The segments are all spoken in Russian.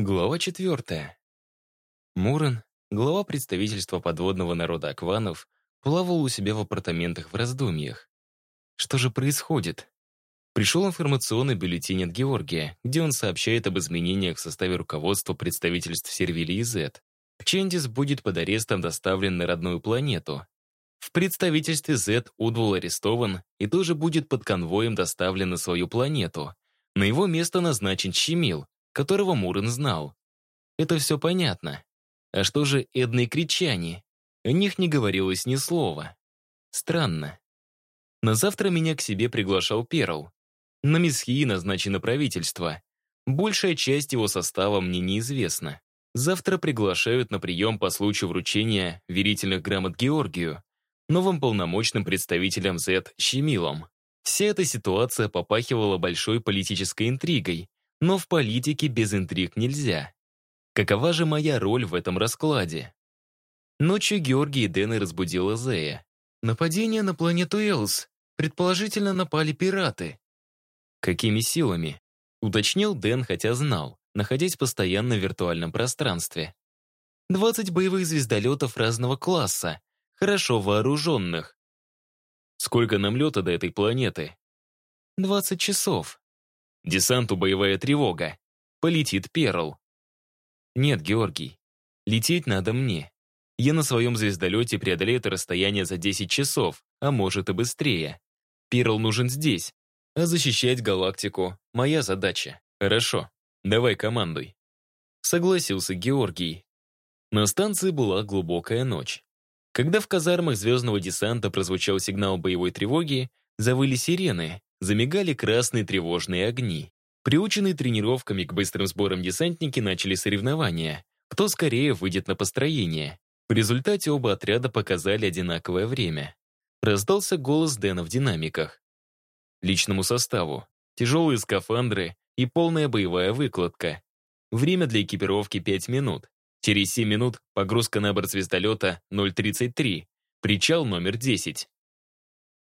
Глава четвертая. Мурон, глава представительства подводного народа Акванов, плавал у себя в апартаментах в раздумьях. Что же происходит? Пришел информационный бюллетень от Георгия, где он сообщает об изменениях в составе руководства представительств Сервилии Z. Чендис будет под арестом доставлен на родную планету. В представительстве Z Удвул арестован и тоже будет под конвоем доставлен на свою планету. На его место назначен Щемил, которого Мурен знал. Это все понятно. А что же Эдны и Кричане? О них не говорилось ни слова. Странно. На завтра меня к себе приглашал Перл. На Месхии назначено правительство. Большая часть его состава мне неизвестна. Завтра приглашают на прием по случаю вручения верительных грамот Георгию, новым полномочным представителем Z Щемилом. Вся эта ситуация попахивала большой политической интригой, но в политике без интриг нельзя. Какова же моя роль в этом раскладе? Ночью Георгий и Дэна разбудила Зея. Нападение на планету Элс. Предположительно, напали пираты. Какими силами? Уточнил Дэн, хотя знал, находясь постоянно в виртуальном пространстве. 20 боевых звездолетов разного класса, хорошо вооруженных. Сколько нам лета до этой планеты? 20 часов. Десанту боевая тревога. Полетит Перл. Нет, Георгий. Лететь надо мне. Я на своем звездолете преодолею это расстояние за 10 часов, а может и быстрее. Перл нужен здесь. А защищать галактику — моя задача. Хорошо, давай командуй. Согласился Георгий. На станции была глубокая ночь. Когда в казармах звездного десанта прозвучал сигнал боевой тревоги, завыли сирены, замигали красные тревожные огни. Приученные тренировками к быстрым сборам десантники начали соревнования. Кто скорее выйдет на построение. В результате оба отряда показали одинаковое время. Раздался голос Дэна в динамиках. Личному составу. Тяжелые скафандры и полная боевая выкладка. Время для экипировки 5 минут. Через 7 минут погрузка на борт звездолета 033. Причал номер 10.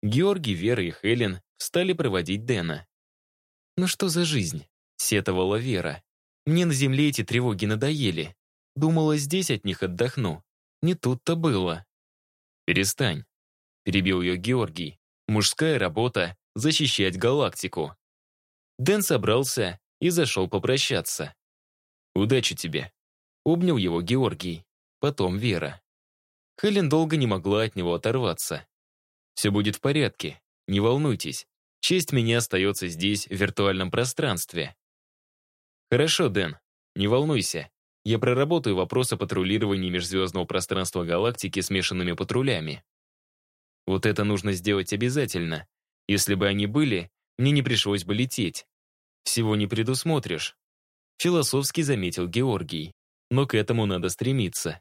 Георгий, Вера и Хелен стали проводить Дэна. «Ну что за жизнь?» — сетовала Вера. «Мне на земле эти тревоги надоели. Думала, здесь от них отдохну. Не тут-то было». «Перестань», — перебил ее Георгий. «Мужская работа — защищать галактику». Дэн собрался и зашел попрощаться. «Удачи тебе», — обнял его Георгий. Потом Вера. Хелен долго не могла от него оторваться. «Все будет в порядке. Не волнуйтесь, честь меня остается здесь, в виртуальном пространстве. Хорошо, Дэн, не волнуйся. Я проработаю вопрос о патрулировании межзвездного пространства галактики смешанными патрулями. Вот это нужно сделать обязательно. Если бы они были, мне не пришлось бы лететь. Всего не предусмотришь. Философски заметил Георгий. Но к этому надо стремиться.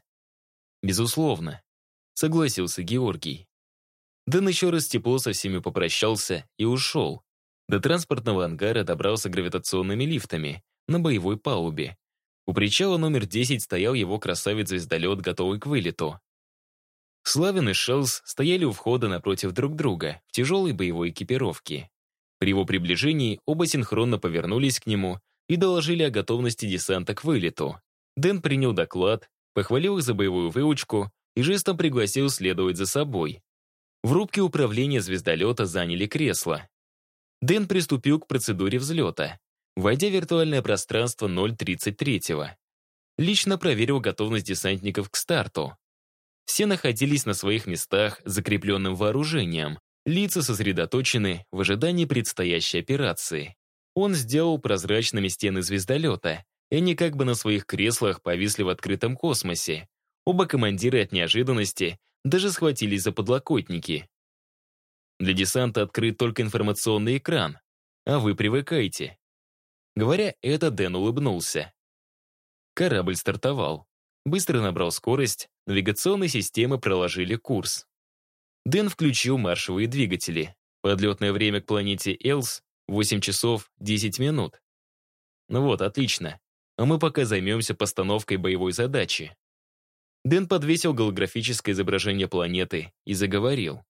Безусловно. Согласился Георгий. Дэн еще раз тепло со всеми попрощался и ушел. До транспортного ангара добрался гравитационными лифтами на боевой палубе. У причала номер 10 стоял его красавец-звездолет, готовый к вылету. Славин и Шелс стояли у входа напротив друг друга в тяжелой боевой экипировке. При его приближении оба синхронно повернулись к нему и доложили о готовности десанта к вылету. Дэн принял доклад, похвалил их за боевую выучку и жестом пригласил следовать за собой. В рубке управления звездолета заняли кресло. Дэн приступил к процедуре взлета, войдя в виртуальное пространство 033-го. Лично проверил готовность десантников к старту. Все находились на своих местах с закрепленным вооружением, лица сосредоточены в ожидании предстоящей операции. Он сделал прозрачными стены звездолета, и они как бы на своих креслах повисли в открытом космосе. Оба командира от неожиданности даже схватились за подлокотники. Для десанта открыт только информационный экран, а вы привыкайте. Говоря это, Дэн улыбнулся. Корабль стартовал. Быстро набрал скорость, навигационные системы проложили курс. Дэн включил маршевые двигатели. Подлетное время к планете Элс — 8 часов 10 минут. Ну вот, отлично. А мы пока займемся постановкой боевой задачи. Дэн подвесил голографическое изображение планеты и заговорил.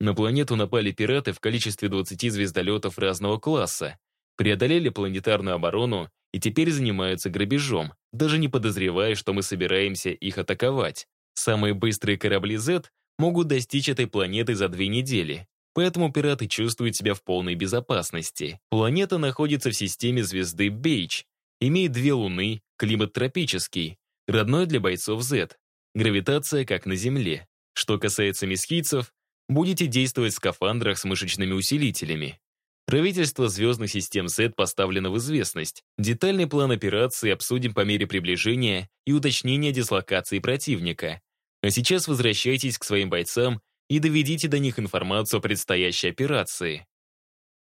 На планету напали пираты в количестве 20 звездолетов разного класса, преодолели планетарную оборону и теперь занимаются грабежом, даже не подозревая, что мы собираемся их атаковать. Самые быстрые корабли Z могут достичь этой планеты за две недели, поэтому пираты чувствуют себя в полной безопасности. Планета находится в системе звезды Бейдж, имеет две луны, климат тропический, родной для бойцов Z, гравитация как на Земле. Что касается месхийцев, будете действовать в скафандрах с мышечными усилителями. Правительство звездных систем Z поставлено в известность. Детальный план операции обсудим по мере приближения и уточнения дислокации противника. А сейчас возвращайтесь к своим бойцам и доведите до них информацию о предстоящей операции.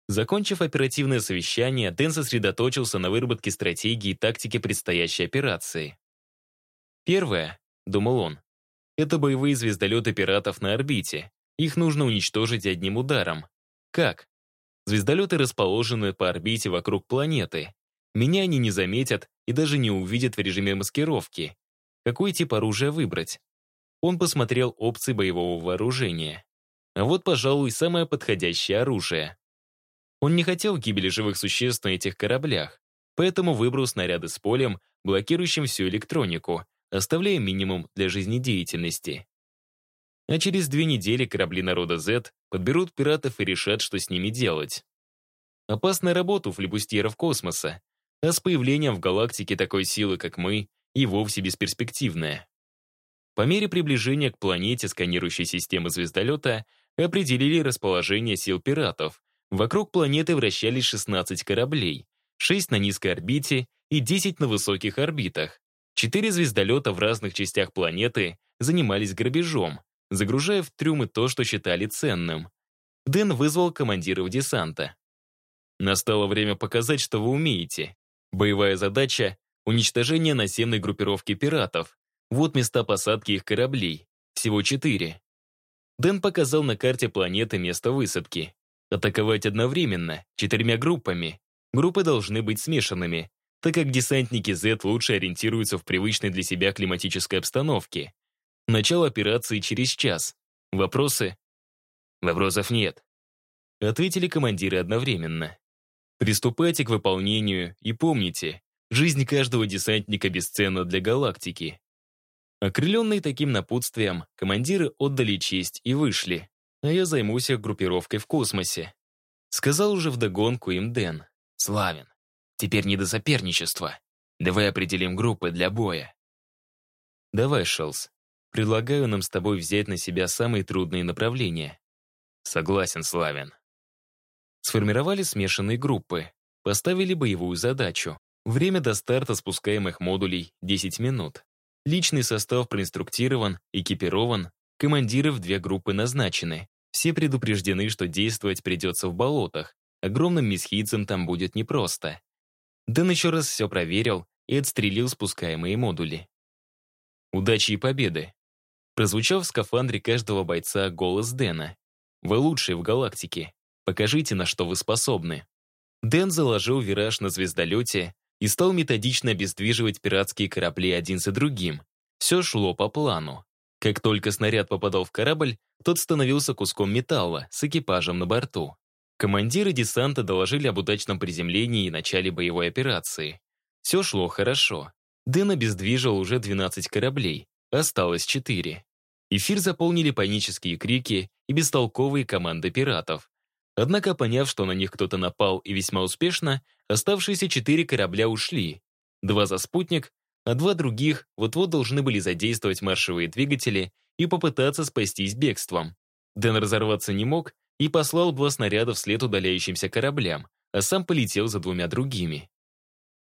Закончив оперативное совещание, Дэн сосредоточился на выработке стратегии и тактики предстоящей операции. Первое, думал он, это боевые звездолеты пиратов на орбите. Их нужно уничтожить одним ударом. Как? Звездолеты расположены по орбите вокруг планеты. Меня они не заметят и даже не увидят в режиме маскировки. Какой тип оружия выбрать? Он посмотрел опции боевого вооружения. А вот, пожалуй, самое подходящее оружие. Он не хотел гибели живых существ на этих кораблях, поэтому выбрал снаряды с полем, блокирующим всю электронику, оставляя минимум для жизнедеятельности. А через две недели корабли народа Z подберут пиратов и решат, что с ними делать. Опасная работа у флебустьеров космоса, а с появлением в галактике такой силы, как мы, и вовсе бесперспективная. По мере приближения к планете сканирующей системы звездолета определили расположение сил пиратов. Вокруг планеты вращались 16 кораблей, 6 на низкой орбите и 10 на высоких орбитах. Четыре звездолета в разных частях планеты занимались грабежом, загружая в трюмы то, что считали ценным. Дэн вызвал командиров десанта. Настало время показать, что вы умеете. Боевая задача — уничтожение наземной группировки пиратов, вот места посадки их кораблей. Всего четыре. Дэн показал на карте планеты место высадки. Атаковать одновременно, четырьмя группами. Группы должны быть смешанными, так как десантники Z лучше ориентируются в привычной для себя климатической обстановке. Начало операции через час. Вопросы? Вопросов нет. Ответили командиры одновременно. Приступайте к выполнению и помните, жизнь каждого десантника бесценна для галактики. Окрыленные таким напутствием, командиры отдали честь и вышли, а я займусь их группировкой в космосе. Сказал уже вдогонку им Дэн. Славен, теперь не до соперничества. Давай определим группы для боя. Давай, Шелс. Предлагаю нам с тобой взять на себя самые трудные направления. Согласен, Славен. Сформировали смешанные группы, поставили боевую задачу. Время до старта спускаемых модулей — 10 минут. Личный состав проинструктирован, экипирован, командиры в две группы назначены. Все предупреждены, что действовать придется в болотах. Огромным месхийцам там будет непросто. Дэн еще раз все проверил и отстрелил спускаемые модули. Удачи и победы. Прозвучал в скафандре каждого бойца голос Дэна. «Вы лучшие в галактике. Покажите, на что вы способны». Дэн заложил вираж на звездолете и стал методично обездвиживать пиратские корабли один за другим. Все шло по плану. Как только снаряд попадал в корабль, тот становился куском металла с экипажем на борту. Командиры десанта доложили об удачном приземлении и начале боевой операции. Все шло хорошо. Дэн обездвижил уже 12 кораблей, осталось 4. Эфир заполнили панические крики и бестолковые команды пиратов. Однако, поняв, что на них кто-то напал и весьма успешно, оставшиеся четыре корабля ушли. Два за спутник, а два других вот-вот должны были задействовать маршевые двигатели и попытаться спастись бегством. Дэн разорваться не мог и послал два снаряда вслед удаляющимся кораблям, а сам полетел за двумя другими.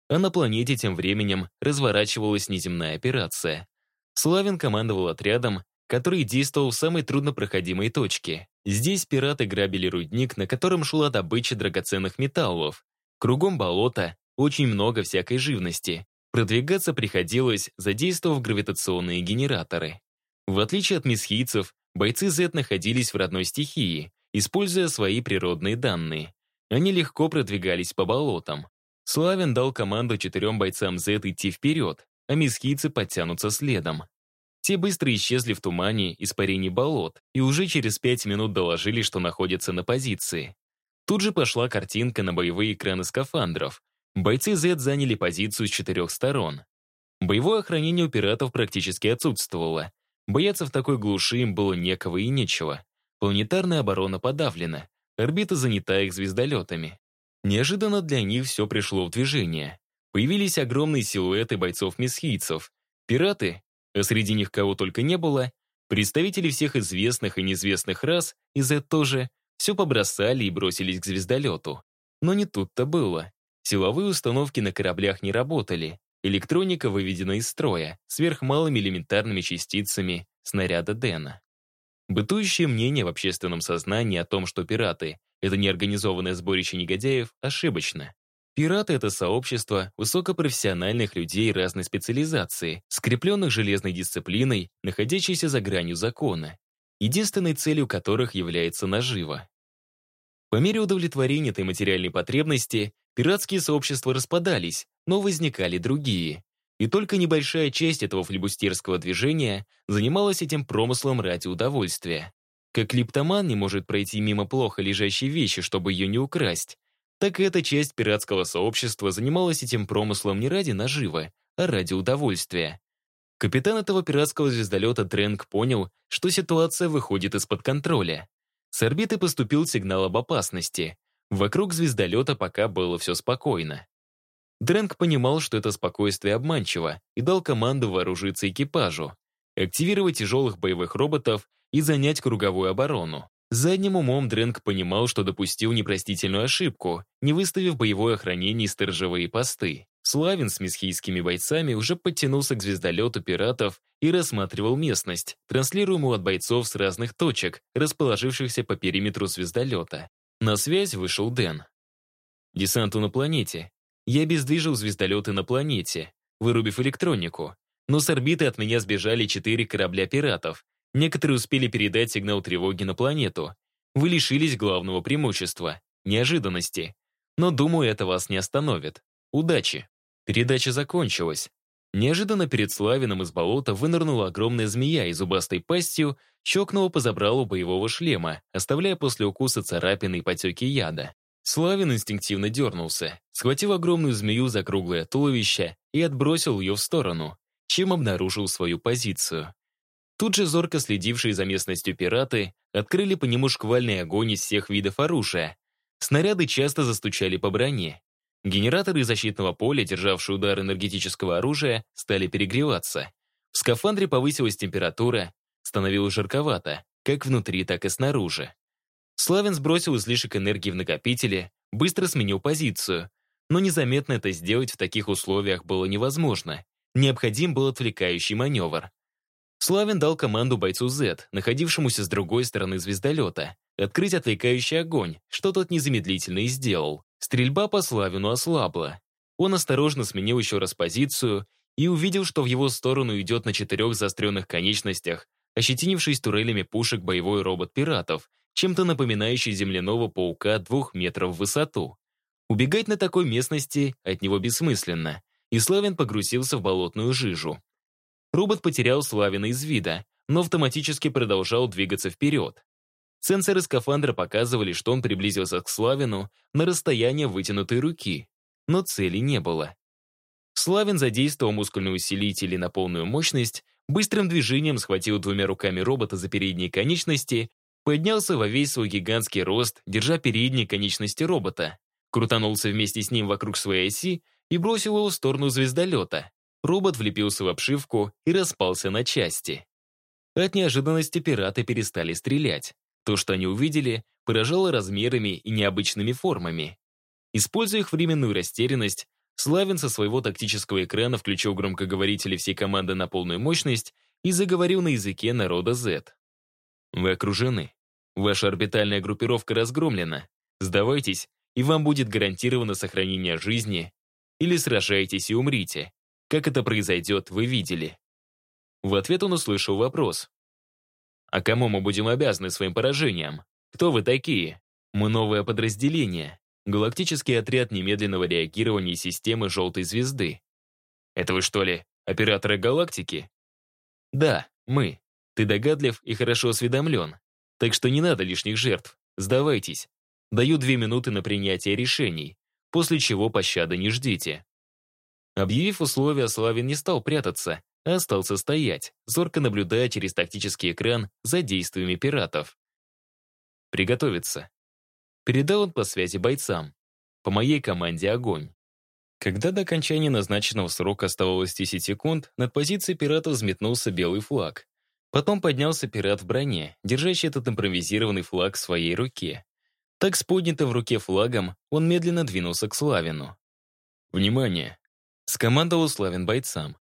А на планете тем временем разворачивалась неземная операция. Славин командовал отрядом, который действовал в самой труднопроходимой точке. Здесь пираты грабили рудник, на котором шла добыча драгоценных металлов. Кругом болото, очень много всякой живности. Продвигаться приходилось, задействовав гравитационные генераторы. В отличие от месхийцев, бойцы Z находились в родной стихии, используя свои природные данные. Они легко продвигались по болотам. Славин дал команду четырем бойцам Z идти вперед, а месхийцы подтянутся следом. Те быстро исчезли в тумане испарений болот и уже через пять минут доложили, что находятся на позиции. Тут же пошла картинка на боевые экраны скафандров. Бойцы Z заняли позицию с четырех сторон. Боевое охранение у пиратов практически отсутствовало. Бояться в такой глуши им было некого и нечего. Планетарная оборона подавлена, орбита занята их звездолетами. Неожиданно для них все пришло в движение. Появились огромные силуэты бойцов-месхийцев. Пираты, а среди них кого только не было, представители всех известных и неизвестных рас, и Z тоже, все побросали и бросились к звездолету. Но не тут-то было. Силовые установки на кораблях не работали. Электроника выведена из строя, сверхмалыми элементарными частицами снаряда Дэна. Бытующее мнение в общественном сознании о том, что пираты — это неорганизованное сборище негодяев, ошибочно. Пираты — это сообщество высокопрофессиональных людей разной специализации, скрепленных железной дисциплиной, находящейся за гранью закона, единственной целью которых является нажива. По мере удовлетворения этой материальной потребности пиратские сообщества распадались, но возникали другие. И только небольшая часть этого флебустерского движения занималась этим промыслом ради удовольствия. Как клиптоман не может пройти мимо плохо лежащей вещи, чтобы ее не украсть, так и эта часть пиратского сообщества занималась этим промыслом не ради наживы, а ради удовольствия. Капитан этого пиратского звездолета Тренк понял, что ситуация выходит из-под контроля. С орбиты поступил сигнал об опасности. Вокруг звездолета пока было все спокойно. Дрэнк понимал, что это спокойствие обманчиво, и дал команду вооружиться экипажу, активировать тяжелых боевых роботов и занять круговую оборону. Задним умом Дрэнк понимал, что допустил непростительную ошибку, не выставив боевое охранение и сторожевые посты. Славин с месхийскими бойцами уже подтянулся к звездолету пиратов и рассматривал местность, транслируемую от бойцов с разных точек, расположившихся по периметру звездолета. На связь вышел Дэн. «Десанту на планете. Я обездвижил звездолеты на планете, вырубив электронику. Но с орбиты от меня сбежали четыре корабля пиратов. Некоторые успели передать сигнал тревоги на планету. Вы лишились главного преимущества — неожиданности. Но, думаю, это вас не остановит. Удачи. Передача закончилась. Неожиданно перед Славином из болота вынырнула огромная змея и зубастой пастью щелкнула по забралу боевого шлема, оставляя после укуса царапины и потеки яда. Славин инстинктивно дернулся, схватил огромную змею за круглое туловище и отбросил ее в сторону, чем обнаружил свою позицию. Тут же зорко следившие за местностью пираты открыли по нему шквальный огонь из всех видов оружия. Снаряды часто застучали по броне. Генераторы защитного поля, державшие удар энергетического оружия, стали перегреваться. В скафандре повысилась температура, становилось жарковато, как внутри, так и снаружи. Славин сбросил излишек энергии в накопителе, быстро сменил позицию. Но незаметно это сделать в таких условиях было невозможно. Необходим был отвлекающий маневр. Славин дал команду бойцу Z, находившемуся с другой стороны звездолета, открыть отвлекающий огонь, что тот незамедлительно и сделал. Стрельба по Славину ослабла. Он осторожно сменил еще раз позицию и увидел, что в его сторону идет на четырех заостренных конечностях, ощетинившись турелями пушек боевой робот пиратов, чем-то напоминающий земляного паука двух метров в высоту. Убегать на такой местности от него бессмысленно, и Славин погрузился в болотную жижу. Робот потерял Славина из вида, но автоматически продолжал двигаться вперед. Сенсоры скафандра показывали, что он приблизился к Славину на расстояние вытянутой руки, но цели не было. Славин задействовал мускульные усилители на полную мощность, быстрым движением схватил двумя руками робота за передние конечности Поднялся во весь свой гигантский рост, держа передние конечности робота. Крутанулся вместе с ним вокруг своей оси и бросил его в сторону звездолета. Робот влепился в обшивку и распался на части. От неожиданности пираты перестали стрелять. То, что они увидели, поражало размерами и необычными формами. Используя их временную растерянность, Славин со своего тактического экрана включил громкоговорители всей команды на полную мощность и заговорил на языке народа Z. Вы окружены. Ваша орбитальная группировка разгромлена. Сдавайтесь, и вам будет гарантировано сохранение жизни. Или сражайтесь и умрите. Как это произойдет, вы видели. В ответ он услышал вопрос. «А кому мы будем обязаны своим поражением? Кто вы такие? Мы новое подразделение. Галактический отряд немедленного реагирования системы «Желтой звезды». Это вы что ли, операторы галактики? Да, мы. Ты догадлив и хорошо осведомлен. Так что не надо лишних жертв. Сдавайтесь. Даю две минуты на принятие решений. после чего пощады не ждите. Объявив условия, Славин не стал прятаться, а остался стоять, зорко наблюдая через тактический экран за действиями пиратов. «Приготовиться». Передал он по связи бойцам. По моей команде огонь. Когда до окончания назначенного срока оставалось 10 секунд, над позицией пиратов взметнулся белый флаг. Потом поднялся пират в броне, держащий этот импровизированный флаг в своей руке. Так с поднятым в руке флагом он медленно двинулся к Славину. «Внимание!» — скомандовал Славин бойцам.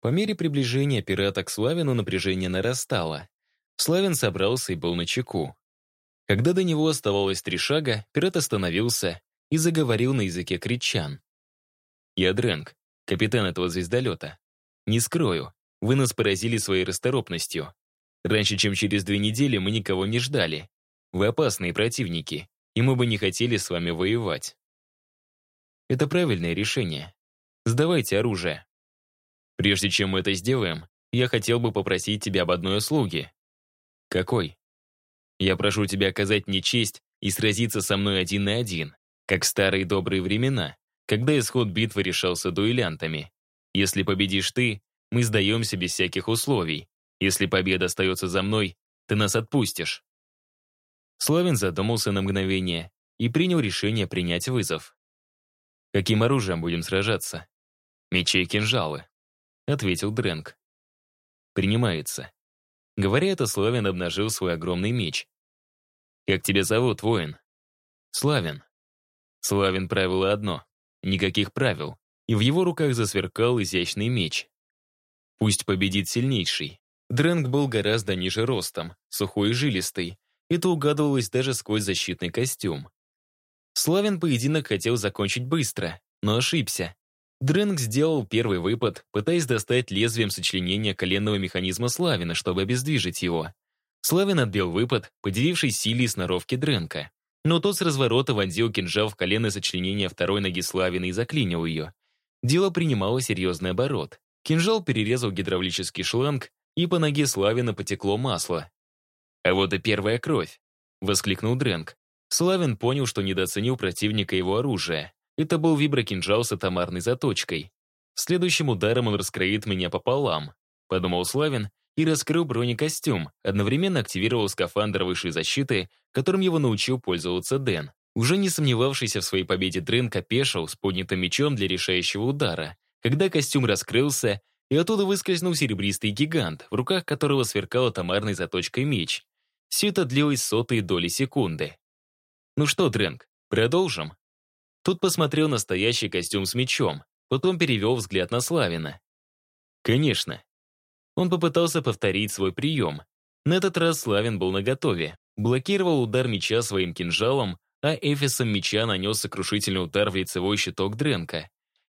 По мере приближения пирата к Славину напряжение нарастало. Славин собрался и был на чеку. Когда до него оставалось три шага, пират остановился и заговорил на языке кричан. «Я Дрэнк, капитан этого звездолета. Не скрою, вы нас поразили своей расторопностью. Раньше, чем через две недели, мы никого не ждали. Вы опасные противники, и мы бы не хотели с вами воевать. Это правильное решение. Сдавайте оружие. Прежде чем мы это сделаем, я хотел бы попросить тебя об одной услуге. Какой? Я прошу тебя оказать мне честь и сразиться со мной один на один, как в старые добрые времена, когда исход битвы решался дуэлянтами. Если победишь ты, мы сдаемся без всяких условий. Если победа остается за мной, ты нас отпустишь. Славин задумался на мгновение и принял решение принять вызов. «Каким оружием будем сражаться?» «Мечи и кинжалы», — ответил Дрэнк. «Принимается». Говоря это, Славин обнажил свой огромный меч. «Как тебя зовут, воин?» «Славин». Славин правило одно — никаких правил, и в его руках засверкал изящный меч. Пусть победит сильнейший. Дрэнк был гораздо ниже ростом, сухой и жилистый, это угадывалось даже сквозь защитный костюм. Славин поединок хотел закончить быстро, но ошибся. Дрэнк сделал первый выпад, пытаясь достать лезвием сочленения коленного механизма Славина, чтобы обездвижить его. Славин отбил выпад, поделивший силе и сноровки Дрэнка. Но тот с разворота вонзил кинжал в коленное сочленение второй ноги Славина и заклинил ее. Дело принимало серьезный оборот. Кинжал перерезал гидравлический шланг, и по ноге Славина потекло масло. «А вот и первая кровь!» — воскликнул Дрэнк. Славин понял, что недооценил противника его оружия. Это был виброкинжал с атомарной заточкой. Следующим ударом он раскроит меня пополам, подумал Славин и раскрыл бронекостюм, одновременно активировал скафандр высшей защиты, которым его научил пользоваться Дэн. Уже не сомневавшийся в своей победе Дрэнк опешил с поднятым мечом для решающего удара, когда костюм раскрылся, и оттуда выскользнул серебристый гигант, в руках которого сверкал атомарной заточкой меч. Все это длилось сотые доли секунды. «Ну что, Дрэнк, продолжим?» Тут посмотрел настоящий костюм с мечом, потом перевел взгляд на Славина. «Конечно». Он попытался повторить свой прием. На этот раз Славин был наготове, блокировал удар меча своим кинжалом, а эфисом меча нанес сокрушительный удар в лицевой щиток Дренка.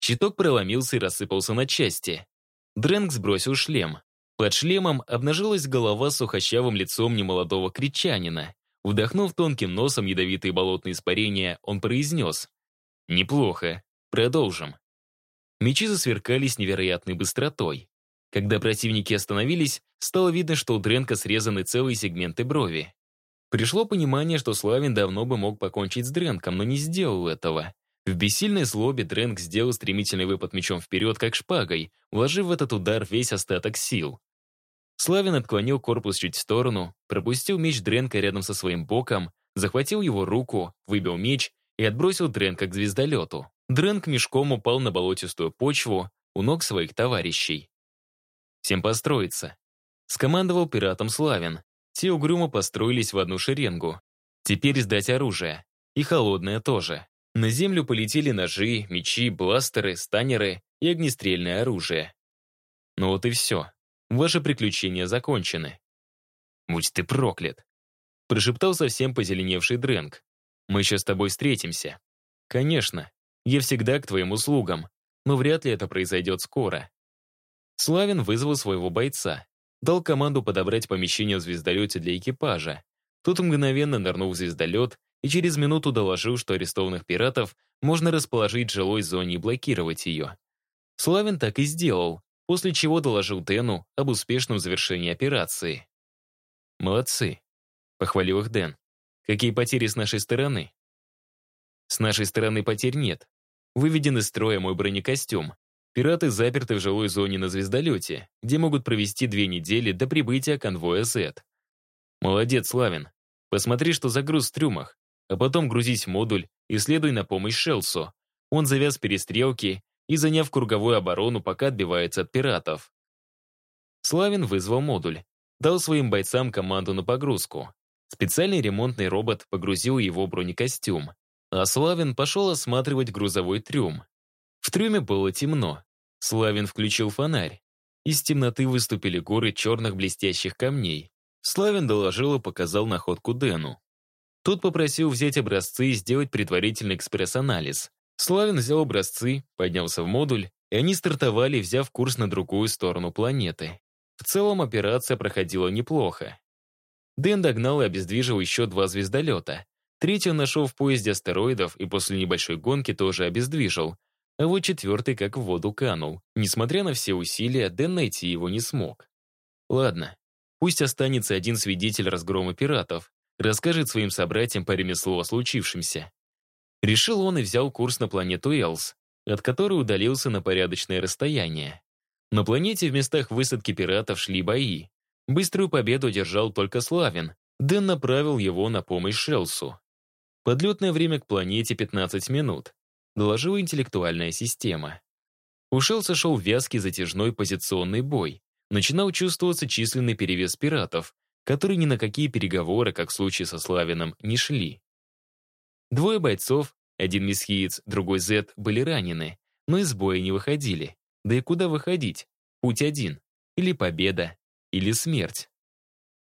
Щиток проломился и рассыпался на части. Дрэнк сбросил шлем. Под шлемом обнажилась голова с сухощавым лицом немолодого кричанина. Вдохнув тонким носом ядовитые болотные испарения, он произнес. «Неплохо. Продолжим». Мечи засверкали с невероятной быстротой. Когда противники остановились, стало видно, что у Дренка срезаны целые сегменты брови. Пришло понимание, что Славин давно бы мог покончить с Дренком, но не сделал этого. В бессильной злобе Дрэнк сделал стремительный выпад мечом вперед, как шпагой, вложив в этот удар весь остаток сил. Славин отклонил корпус чуть в сторону, пропустил меч Дренка рядом со своим боком, захватил его руку, выбил меч и отбросил Дренка к звездолету. Дренк мешком упал на болотистую почву у ног своих товарищей. «Всем построиться», — скомандовал пиратом Славин. Те угрюмо построились в одну шеренгу. «Теперь сдать оружие. И холодное тоже». На землю полетели ножи, мечи, бластеры, станеры и огнестрельное оружие. Ну вот и все. Ваши приключения закончены. Будь ты проклят. Прошептал совсем позеленевший Дрэнк. Мы еще с тобой встретимся. Конечно, я всегда к твоим услугам, но вряд ли это произойдет скоро. Славин вызвал своего бойца, дал команду подобрать помещение в звездолете для экипажа. Тут мгновенно нырнул в звездолет и через минуту доложил, что арестованных пиратов можно расположить в жилой зоне и блокировать ее. Славин так и сделал, после чего доложил Дэну об успешном завершении операции. «Молодцы», — похвалил их Дэн. «Какие потери с нашей стороны?» «С нашей стороны потерь нет. Выведен из строя мой бронекостюм. Пираты заперты в жилой зоне на звездолете, где могут провести две недели до прибытия конвоя Z. Молодец, Славин. Посмотри, что за груз в трюмах, а потом грузись в модуль и следуй на помощь Шелсу. Он завяз перестрелки и, заняв круговую оборону, пока отбивается от пиратов. Славин вызвал модуль, дал своим бойцам команду на погрузку. Специальный ремонтный робот погрузил его бронекостюм, а Славин пошел осматривать грузовой трюм. В трюме было темно. Славин включил фонарь. Из темноты выступили горы черных блестящих камней. Славин доложил и показал находку Дэну. Тот попросил взять образцы и сделать предварительный экспресс-анализ. Славин взял образцы, поднялся в модуль, и они стартовали, взяв курс на другую сторону планеты. В целом операция проходила неплохо. Дэн догнал и обездвижил еще два звездолета. Третий он нашел в поезде астероидов и после небольшой гонки тоже обездвижил. А вот четвертый как в воду канул. Несмотря на все усилия, Дэн найти его не смог. Ладно, пусть останется один свидетель разгрома пиратов, расскажет своим собратьям по ремеслу о случившемся. Решил он и взял курс на планету Элс, от которой удалился на порядочное расстояние. На планете в местах высадки пиратов шли бои. Быструю победу держал только Славин. Дэн направил его на помощь Шелсу. Подлетное время к планете 15 минут. Доложила интеллектуальная система. У Шелса шел вязкий затяжной позиционный бой. Начинал чувствоваться численный перевес пиратов, которые ни на какие переговоры, как в случае со Славином, не шли. Двое бойцов, один месхиец, другой Зет, были ранены, но из боя не выходили. Да и куда выходить? Путь один. Или победа, или смерть.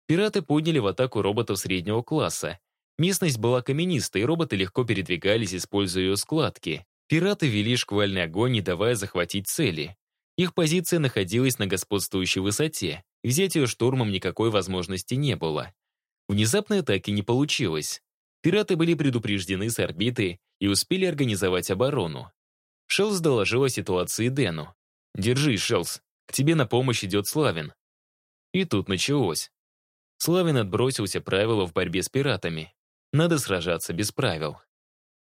Пираты подняли в атаку роботов среднего класса. Местность была каменистой, и роботы легко передвигались, используя ее складки. Пираты вели шквальный огонь, не давая захватить цели. Их позиция находилась на господствующей высоте. Взять ее штурмом никакой возможности не было. Внезапной атаки не получилось. Пираты были предупреждены с орбиты и успели организовать оборону. Шелс доложил о ситуации Дэну. «Держи, Шелс, к тебе на помощь идет Славин». И тут началось. Славин отбросился правила в борьбе с пиратами. Надо сражаться без правил.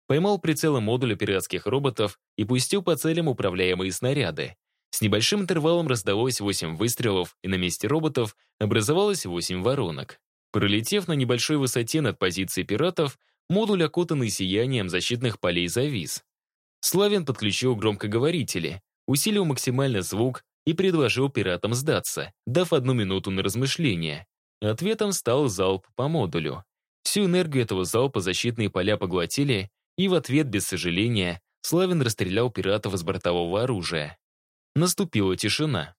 Поймал прицелом модуля пиратских роботов и пустил по целям управляемые снаряды. С небольшим интервалом раздалось 8 выстрелов, и на месте роботов образовалось 8 воронок. Пролетев на небольшой высоте над позицией пиратов, модуль, окутанный сиянием защитных полей, завис. Славин подключил громкоговорители, усилил максимально звук и предложил пиратам сдаться, дав одну минуту на размышление. Ответом стал залп по модулю. Всю энергию этого залпа защитные поля поглотили, и в ответ, без сожаления, Славин расстрелял пиратов из бортового оружия. Наступила тишина.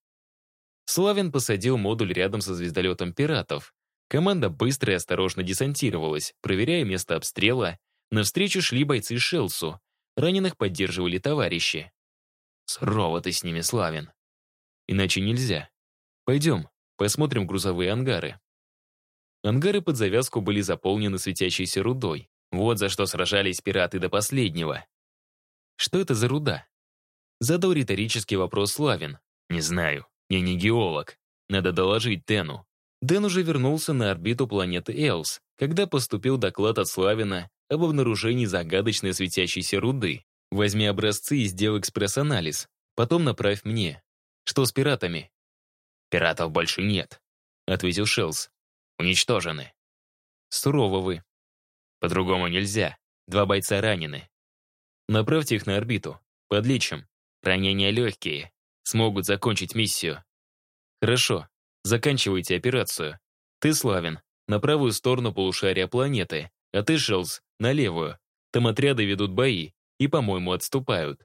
Славин посадил модуль рядом со звездолетом пиратов, Команда быстро и осторожно десантировалась, проверяя место обстрела. Навстречу шли бойцы Шелсу. Раненых поддерживали товарищи. Сурово ты с ними, Славин. Иначе нельзя. Пойдем, посмотрим грузовые ангары. Ангары под завязку были заполнены светящейся рудой. Вот за что сражались пираты до последнего. Что это за руда? Задал риторический вопрос Славин. Не знаю, я не геолог. Надо доложить Тену. Дэн уже вернулся на орбиту планеты Элс, когда поступил доклад от Славина об обнаружении загадочной светящейся руды. Возьми образцы и сделай экспресс-анализ. Потом направь мне. Что с пиратами? Пиратов больше нет, ответил Шелс. Уничтожены. Сурово вы. По-другому нельзя. Два бойца ранены. Направьте их на орбиту. Подлечим. Ранения легкие. Смогут закончить миссию. Хорошо. Заканчивайте операцию. Ты, Славин, на правую сторону полушария планеты, а ты, Шелс, на левую. Там отряды ведут бои и, по-моему, отступают.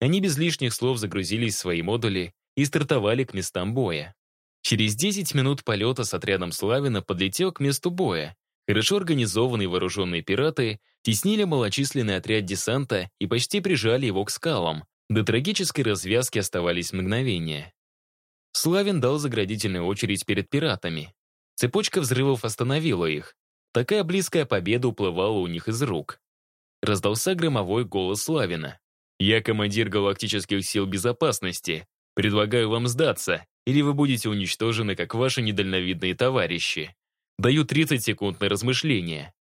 Они без лишних слов загрузились в свои модули и стартовали к местам боя. Через 10 минут полета с отрядом Славина подлетел к месту боя. Хорошо организованные вооруженные пираты теснили малочисленный отряд десанта и почти прижали его к скалам. До трагической развязки оставались мгновения. Славин дал заградительную очередь перед пиратами. Цепочка взрывов остановила их. Такая близкая победа уплывала у них из рук. Раздался громовой голос Славина. «Я командир галактических сил безопасности. Предлагаю вам сдаться, или вы будете уничтожены, как ваши недальновидные товарищи. Даю 30 секунд на размышление».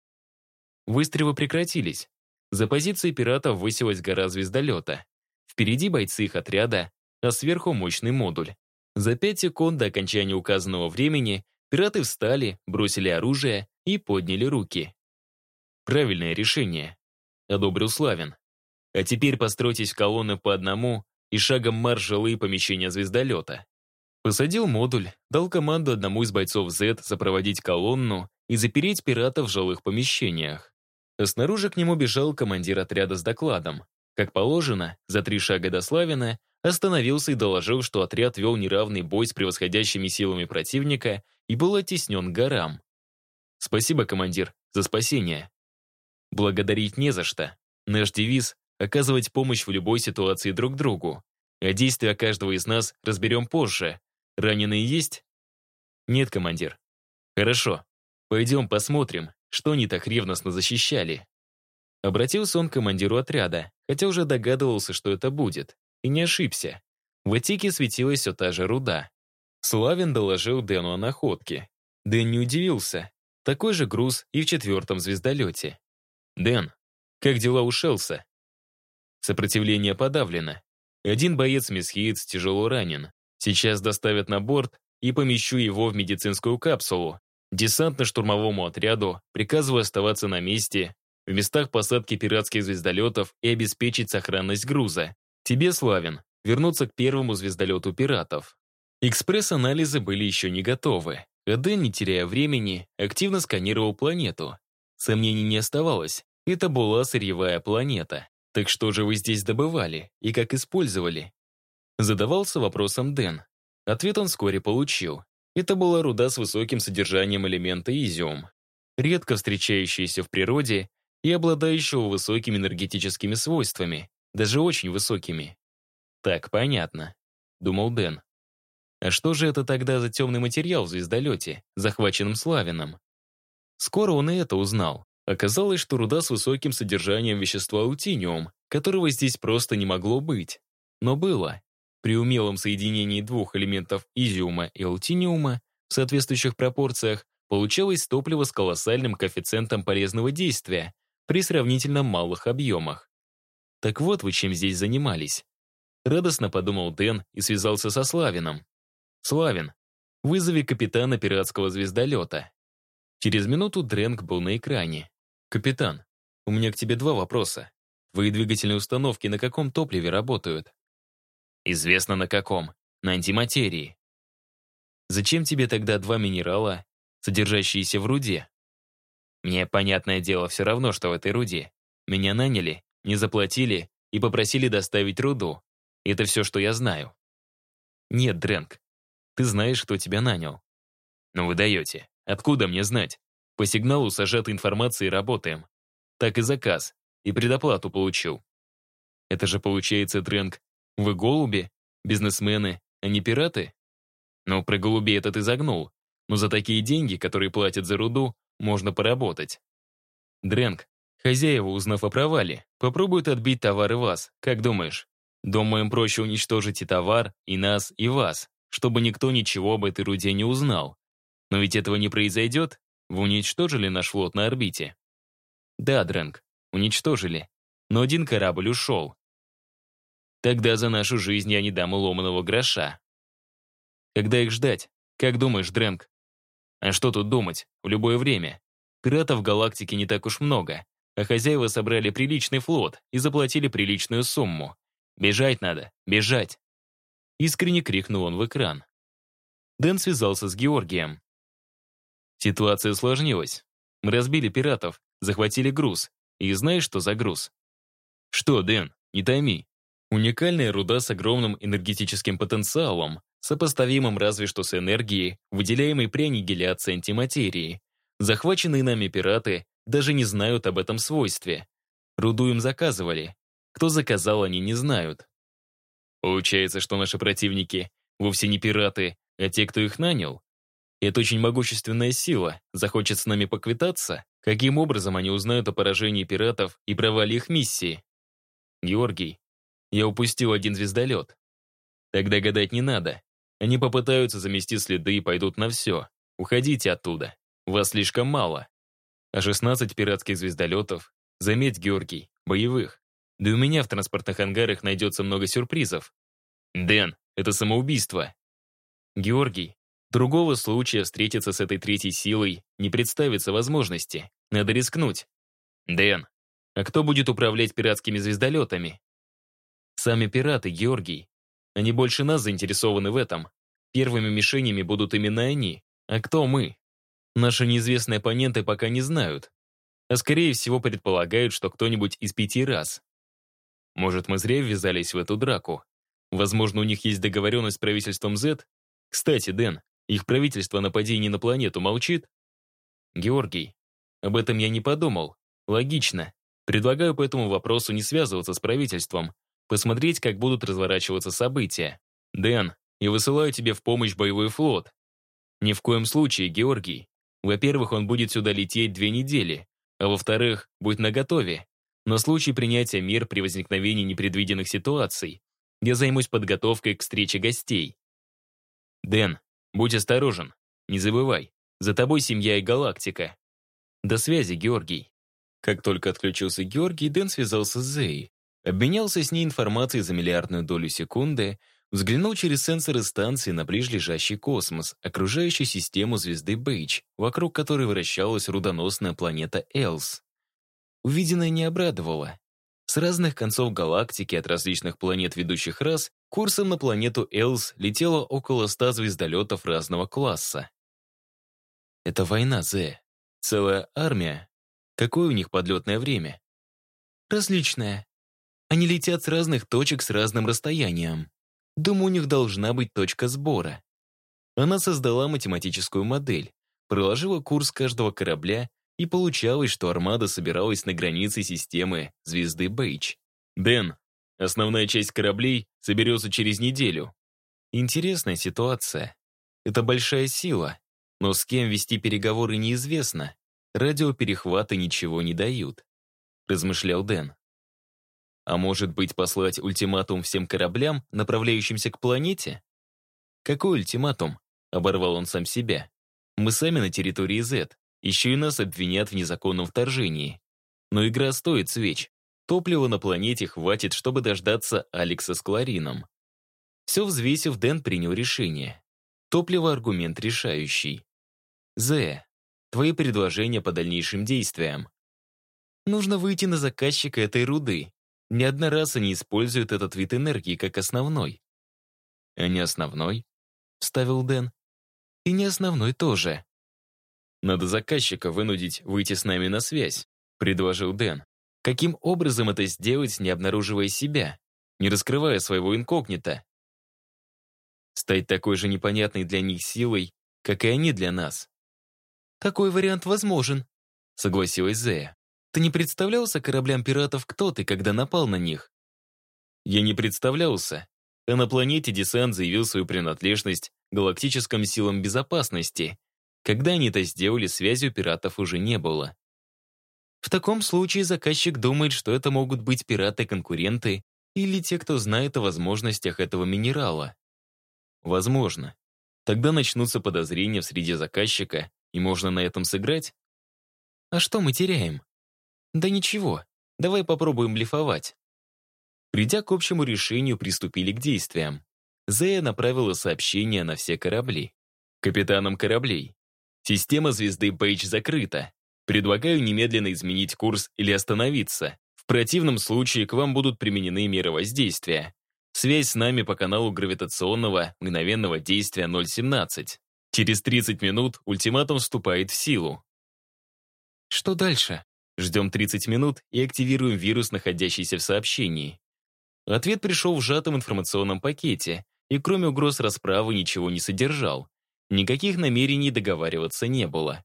Выстрелы прекратились. За позицией пиратов высилась гора звездолета. Впереди бойцы их отряда, а сверху мощный модуль. За пять секунд до окончания указанного времени пираты встали, бросили оружие и подняли руки. Правильное решение. Одобрил Славин. А теперь постройтесь в колонны по одному и шагом марш жилые помещения звездолета. Посадил модуль, дал команду одному из бойцов Z сопроводить колонну и запереть пиратов в жилых помещениях. А снаружи к нему бежал командир отряда с докладом. Как положено, за три шага до Славина остановился и доложил, что отряд вел неравный бой с превосходящими силами противника и был оттеснен горам. «Спасибо, командир, за спасение». Благодарить не за что. Наш девиз — оказывать помощь в любой ситуации друг другу. А действия каждого из нас разберем позже. Раненые есть? Нет, командир. Хорошо. Пойдем посмотрим, что они так ревностно защищали. Обратился он к командиру отряда, хотя уже догадывался, что это будет. И не ошибся. В Атике светилась все та же руда. Славин доложил Дэну о находке. Дэн не удивился. Такой же груз и в четвертом звездолете. «Дэн, как дела у Шелса?» Сопротивление подавлено. Один боец-месхиец тяжело ранен. Сейчас доставят на борт и помещу его в медицинскую капсулу. Десантно-штурмовому отряду приказываю оставаться на месте, в местах посадки пиратских звездолетов и обеспечить сохранность груза. Тебе, Славин, вернуться к первому звездолету пиратов. Экспресс-анализы были еще не готовы. Эден, не теряя времени, активно сканировал планету. Сомнений не оставалось. Это была сырьевая планета. Так что же вы здесь добывали и как использовали? Задавался вопросом Дэн. Ответ он вскоре получил. Это была руда с высоким содержанием элемента изиум, редко встречающаяся в природе и обладающего высокими энергетическими свойствами, даже очень высокими. «Так, понятно», — думал Дэн. «А что же это тогда за темный материал в звездолете, захваченном Славином?» Скоро он и это узнал. Оказалось, что руда с высоким содержанием вещества аутиниум, которого здесь просто не могло быть. Но было. При умелом соединении двух элементов изиума и аутиниума в соответствующих пропорциях получалось топливо с колоссальным коэффициентом полезного действия при сравнительно малых объемах. Так вот вы чем здесь занимались. Радостно подумал Дэн и связался со Славином. «Славин, вызови капитана пиратского звездолета». Через минуту Дрэнк был на экране. «Капитан, у меня к тебе два вопроса. Твои двигательные установки на каком топливе работают?» «Известно на каком. На антиматерии». «Зачем тебе тогда два минерала, содержащиеся в руде?» «Мне, понятное дело, все равно, что в этой руде. Меня наняли, не заплатили и попросили доставить руду. Это все, что я знаю. Нет, Дрэнк, ты знаешь, кто тебя нанял. Ну вы даете. Откуда мне знать? По сигналу сажатой информации работаем. Так и заказ. И предоплату получил. Это же получается, Дрэнк, вы голуби, бизнесмены, а не пираты? Ну, про голубей это ты загнул. Но за такие деньги, которые платят за руду, можно поработать. Дрэнк, Хозяева, узнав о провале, попробуют отбить товары вас. Как думаешь? Думаю, им проще уничтожить и товар, и нас, и вас, чтобы никто ничего об этой руде не узнал. Но ведь этого не произойдет. Вы уничтожили наш флот на орбите. Да, Дрэнк, уничтожили. Но один корабль ушел. Тогда за нашу жизнь я не дам ломаного гроша. Когда их ждать? Как думаешь, Дрэнк? А что тут думать? В любое время. Пиратов в галактике не так уж много а хозяева собрали приличный флот и заплатили приличную сумму. «Бежать надо, бежать!» Искренне крикнул он в экран. Дэн связался с Георгием. Ситуация усложнилась. Мы разбили пиратов, захватили груз. И знаешь, что за груз? Что, Дэн, не тайми. Уникальная руда с огромным энергетическим потенциалом, сопоставимым разве что с энергией, выделяемой при аннигиляции антиматерии. Захваченные нами пираты даже не знают об этом свойстве. Руду им заказывали. Кто заказал, они не знают. Получается, что наши противники вовсе не пираты, а те, кто их нанял. Это очень могущественная сила, захочет с нами поквитаться? Каким образом они узнают о поражении пиратов и провале их миссии? Георгий, я упустил один звездолет. Тогда гадать не надо. Они попытаются замести следы и пойдут на все. Уходите оттуда. Вас слишком мало а 16 пиратских звездолетов. Заметь, Георгий, боевых. Да у меня в транспортных ангарах найдется много сюрпризов. Дэн, это самоубийство. Георгий, другого случая встретиться с этой третьей силой не представится возможности. Надо рискнуть. Дэн, а кто будет управлять пиратскими звездолетами? Сами пираты, Георгий. Они больше нас заинтересованы в этом. Первыми мишенями будут именно они. А кто мы? Наши неизвестные оппоненты пока не знают. А скорее всего предполагают, что кто-нибудь из пяти раз. Может, мы зря ввязались в эту драку. Возможно, у них есть договоренность с правительством Z? Кстати, Дэн, их правительство о нападении на планету молчит? Георгий, об этом я не подумал. Логично. Предлагаю по этому вопросу не связываться с правительством, посмотреть, как будут разворачиваться события. Дэн, я высылаю тебе в помощь боевой флот. Ни в коем случае, Георгий. Во-первых, он будет сюда лететь две недели, а во-вторых, будет наготове. На случай принятия мер при возникновении непредвиденных ситуаций я займусь подготовкой к встрече гостей. Дэн, будь осторожен. Не забывай, за тобой семья и галактика. До связи, Георгий. Как только отключился Георгий, Дэн связался с Зей, обменялся с ней информацией за миллиардную долю секунды, взглянул через сенсоры станции на ближлежащий космос, окружающую систему звезды Бейдж, вокруг которой вращалась рудоносная планета Элс. Увиденное не обрадовало. С разных концов галактики от различных планет ведущих рас курсом на планету Элс летело около ста звездолетов разного класса. Это война, Зе. Целая армия, Какое у них подлетное время? Различное. Они летят с разных точек с разным расстоянием. Думаю, у них должна быть точка сбора. Она создала математическую модель, проложила курс каждого корабля, и получалось, что армада собиралась на границе системы звезды Бейдж. «Дэн, основная часть кораблей соберется через неделю». Интересная ситуация. Это большая сила, но с кем вести переговоры неизвестно. Радиоперехваты ничего не дают, размышлял Дэн. А может быть, послать ультиматум всем кораблям, направляющимся к планете? Какой ультиматум? Оборвал он сам себя. Мы сами на территории Z. Еще и нас обвинят в незаконном вторжении. Но игра стоит свеч. Топлива на планете хватит, чтобы дождаться Алекса с Кларином. Все взвесив, Дэн принял решение. Топливо — аргумент решающий. Зе, твои предложения по дальнейшим действиям. Нужно выйти на заказчика этой руды. Ни одна раса не использует этот вид энергии как основной. А не основной? Вставил Дэн. И не основной тоже. Надо заказчика вынудить выйти с нами на связь, предложил Дэн. Каким образом это сделать, не обнаруживая себя, не раскрывая своего инкогнито? Стать такой же непонятной для них силой, как и они для нас. «Такой вариант возможен», — согласилась Зея. «Ты не представлялся кораблям пиратов, кто ты, когда напал на них?» «Я не представлялся. А на планете десант заявил свою принадлежность галактическим силам безопасности. Когда они это сделали, связи у пиратов уже не было. В таком случае заказчик думает, что это могут быть пираты-конкуренты или те, кто знает о возможностях этого минерала. Возможно. Тогда начнутся подозрения в среде заказчика, и можно на этом сыграть? А что мы теряем? Да ничего, давай попробуем блефовать. Придя к общему решению, приступили к действиям. Зея направила сообщение на все корабли. Капитанам кораблей. Система звезды Пейдж закрыта. Предлагаю немедленно изменить курс или остановиться. В противном случае к вам будут применены меры воздействия. Связь с нами по каналу гравитационного мгновенного действия 017. Через 30 минут ультиматум вступает в силу. Что дальше? Ждем 30 минут и активируем вирус, находящийся в сообщении. Ответ пришел в сжатом информационном пакете, и кроме угроз расправы ничего не содержал. Никаких намерений договариваться не было.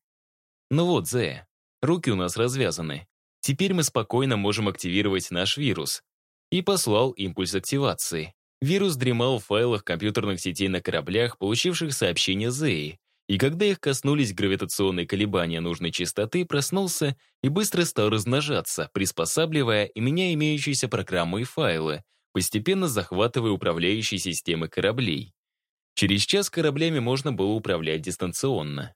Ну вот, Зе, руки у нас развязаны. Теперь мы спокойно можем активировать наш вирус. И послал импульс активации. Вирус дремал в файлах компьютерных сетей на кораблях, получивших сообщения Зеи, и когда их коснулись гравитационные колебания нужной частоты, проснулся и быстро стал размножаться, приспосабливая и меняя имеющиеся программы и файлы, постепенно захватывая управляющие системы кораблей. Через час кораблями можно было управлять дистанционно.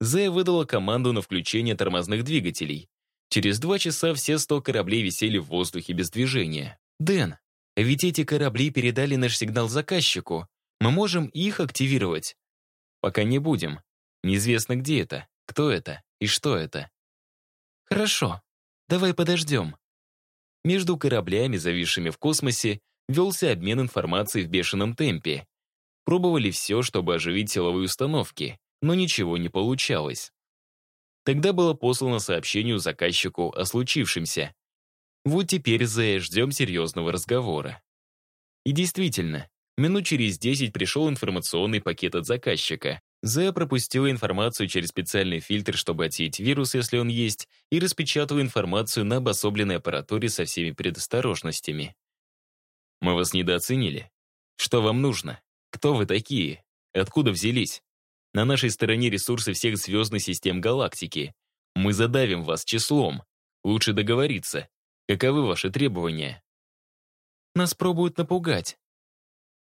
Зея выдала команду на включение тормозных двигателей. Через два часа все сто кораблей висели в воздухе без движения. «Дэн, ведь эти корабли передали наш сигнал заказчику. Мы можем их активировать?» «Пока не будем. Неизвестно, где это, кто это и что это». «Хорошо. Давай подождем». Между кораблями, зависшими в космосе, велся обмен информацией в бешеном темпе. Пробовали все, чтобы оживить силовые установки, но ничего не получалось. Тогда было послано сообщению заказчику о случившемся. Вот теперь, Зея, ждем серьезного разговора. И действительно, минут через десять пришел информационный пакет от заказчика. Зея пропустила информацию через специальный фильтр, чтобы отсеять вирус, если он есть, и распечатала информацию на обособленной аппаратуре со всеми предосторожностями. «Мы вас недооценили. Что вам нужно? Кто вы такие? Откуда взялись? На нашей стороне ресурсы всех звездных систем галактики. Мы задавим вас числом. Лучше договориться. Каковы ваши требования?» «Нас пробуют напугать».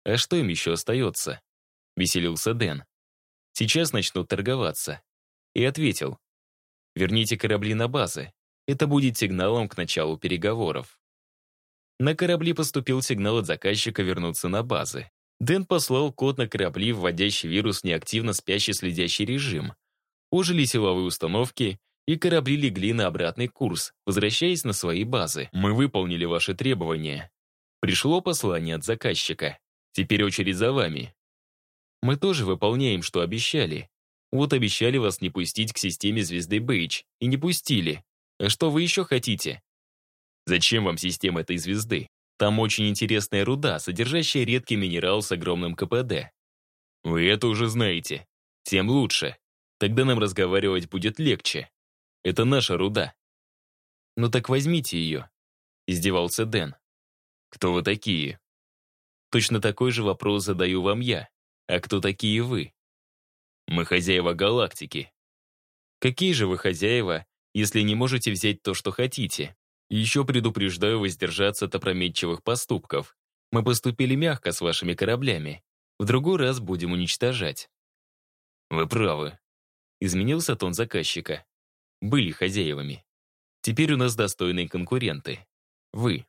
«А что им еще остается?» — веселился Дэн. Сейчас начнут торговаться. И ответил. Верните корабли на базы. Это будет сигналом к началу переговоров. На корабли поступил сигнал от заказчика вернуться на базы. Дэн послал код на корабли, вводящий вирус в неактивно спящий следящий режим. Ожили силовые установки, и корабли легли на обратный курс, возвращаясь на свои базы. «Мы выполнили ваши требования». Пришло послание от заказчика. «Теперь очередь за вами. Мы тоже выполняем, что обещали. Вот обещали вас не пустить к системе звезды Бейдж, и не пустили. А что вы еще хотите? Зачем вам система этой звезды? Там очень интересная руда, содержащая редкий минерал с огромным КПД. Вы это уже знаете. Тем лучше. Тогда нам разговаривать будет легче. Это наша руда. Ну так возьмите ее. Издевался Дэн. Кто вы такие? Точно такой же вопрос задаю вам я. А кто такие вы? Мы хозяева галактики. Какие же вы хозяева, если не можете взять то, что хотите? еще предупреждаю воздержаться от опрометчивых поступков. Мы поступили мягко с вашими кораблями. В другой раз будем уничтожать. Вы правы. Изменился тон заказчика. Были хозяевами. Теперь у нас достойные конкуренты. Вы.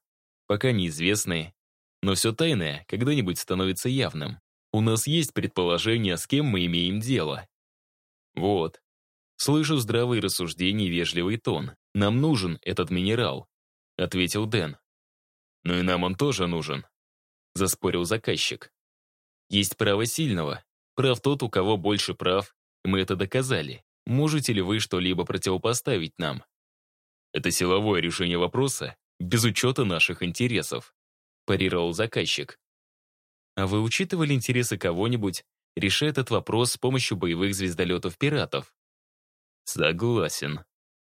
Пока неизвестные. Но все тайное когда-нибудь становится явным. У нас есть предположение, с кем мы имеем дело. Вот. Слышу здравые рассуждения и вежливый тон. Нам нужен этот минерал, ответил Дэн. Ну и нам он тоже нужен, заспорил заказчик. Есть право сильного. Прав тот, у кого больше прав. Мы это доказали. Можете ли вы что-либо противопоставить нам? Это силовое решение вопроса без учета наших интересов, парировал заказчик. А вы учитывали интересы кого-нибудь, решая этот вопрос с помощью боевых звездолетов-пиратов? Согласен.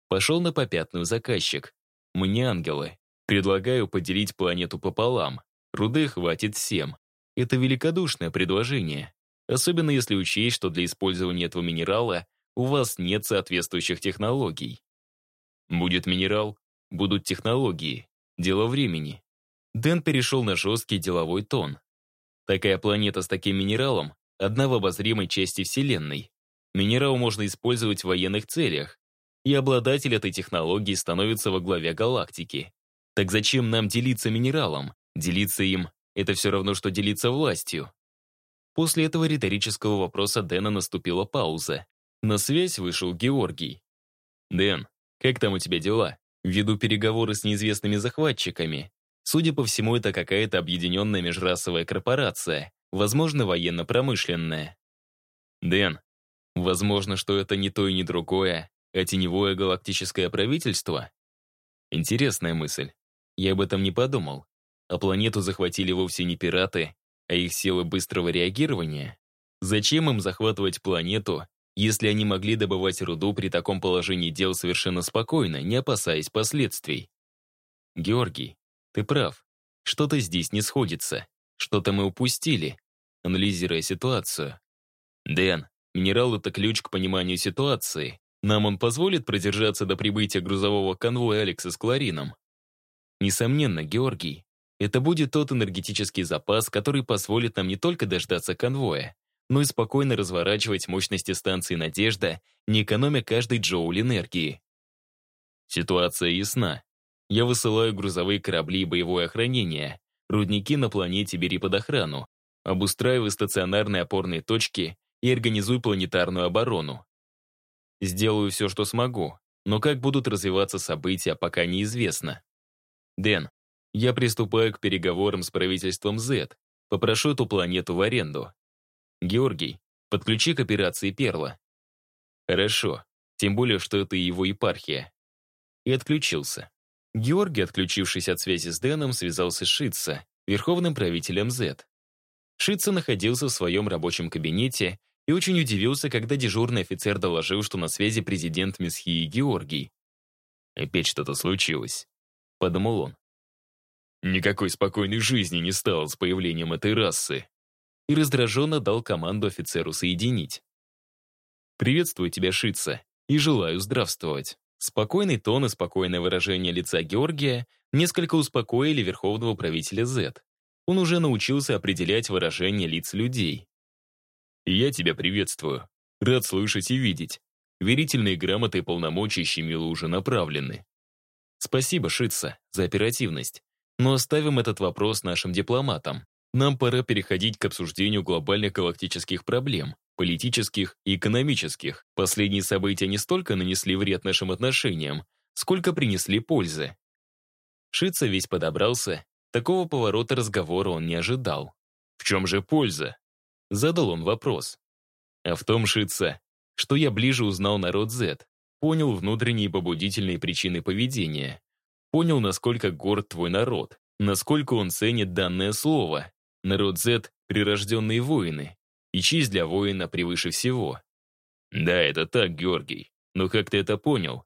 Пошел на попятную заказчик. Мне ангелы. Предлагаю поделить планету пополам. Руды хватит всем. Это великодушное предложение. Особенно если учесть, что для использования этого минерала у вас нет соответствующих технологий. Будет минерал, будут технологии. Дело времени. Дэн перешел на жесткий деловой тон. Такая планета с таким минералом — одна в обозримой части Вселенной. Минерал можно использовать в военных целях, и обладатель этой технологии становится во главе галактики. Так зачем нам делиться минералом? Делиться им — это все равно, что делиться властью. После этого риторического вопроса Дэна наступила пауза. На связь вышел Георгий. «Дэн, как там у тебя дела? Веду переговоры с неизвестными захватчиками. Судя по всему, это какая-то объединенная межрасовая корпорация, возможно, военно-промышленная. Дэн, возможно, что это не то и не другое, а теневое галактическое правительство? Интересная мысль. Я об этом не подумал. А планету захватили вовсе не пираты, а их силы быстрого реагирования? Зачем им захватывать планету, если они могли добывать руду при таком положении дел совершенно спокойно, не опасаясь последствий? Георгий, ты прав. Что-то здесь не сходится. Что-то мы упустили, анализируя ситуацию. Дэн, минерал — это ключ к пониманию ситуации. Нам он позволит продержаться до прибытия грузового конвоя Алекса с Кларином? Несомненно, Георгий. Это будет тот энергетический запас, который позволит нам не только дождаться конвоя, но и спокойно разворачивать мощности станции «Надежда», не экономя каждый джоуль энергии. Ситуация ясна. Я высылаю грузовые корабли и боевое охранение. Рудники на планете бери под охрану. Обустраивай стационарные опорные точки и организуй планетарную оборону. Сделаю все, что смогу, но как будут развиваться события, пока неизвестно. Дэн, я приступаю к переговорам с правительством Z. Попрошу эту планету в аренду. Георгий, подключи к операции Перла. Хорошо, тем более, что это его епархия. И отключился. Георгий, отключившись от связи с Дэном, связался с Шитца, верховным правителем Z. Шитца находился в своем рабочем кабинете и очень удивился, когда дежурный офицер доложил, что на связи президент Месхии Георгий. «Опять что-то случилось», — подумал он. Никакой спокойной жизни не стало с появлением этой расы. И раздраженно дал команду офицеру соединить. «Приветствую тебя, Шица, и желаю здравствовать». Спокойный тон и спокойное выражение лица Георгия несколько успокоили верховного правителя Z. Он уже научился определять выражение лиц людей. «Я тебя приветствую. Рад слышать и видеть. Верительные грамоты и полномочия Щемила уже направлены. Спасибо, Шица, за оперативность. Но оставим этот вопрос нашим дипломатам. Нам пора переходить к обсуждению глобальных галактических проблем, политических и экономических. Последние события не столько нанесли вред нашим отношениям, сколько принесли пользы. Шица весь подобрался, такого поворота разговора он не ожидал. «В чем же польза?» Задал он вопрос. А в том, Шица, что я ближе узнал народ Z, понял внутренние побудительные причины поведения, Понял, насколько горд твой народ, насколько он ценит данное слово. Народ Z — прирожденные воины, и честь для воина превыше всего. Да, это так, Георгий, но как ты это понял?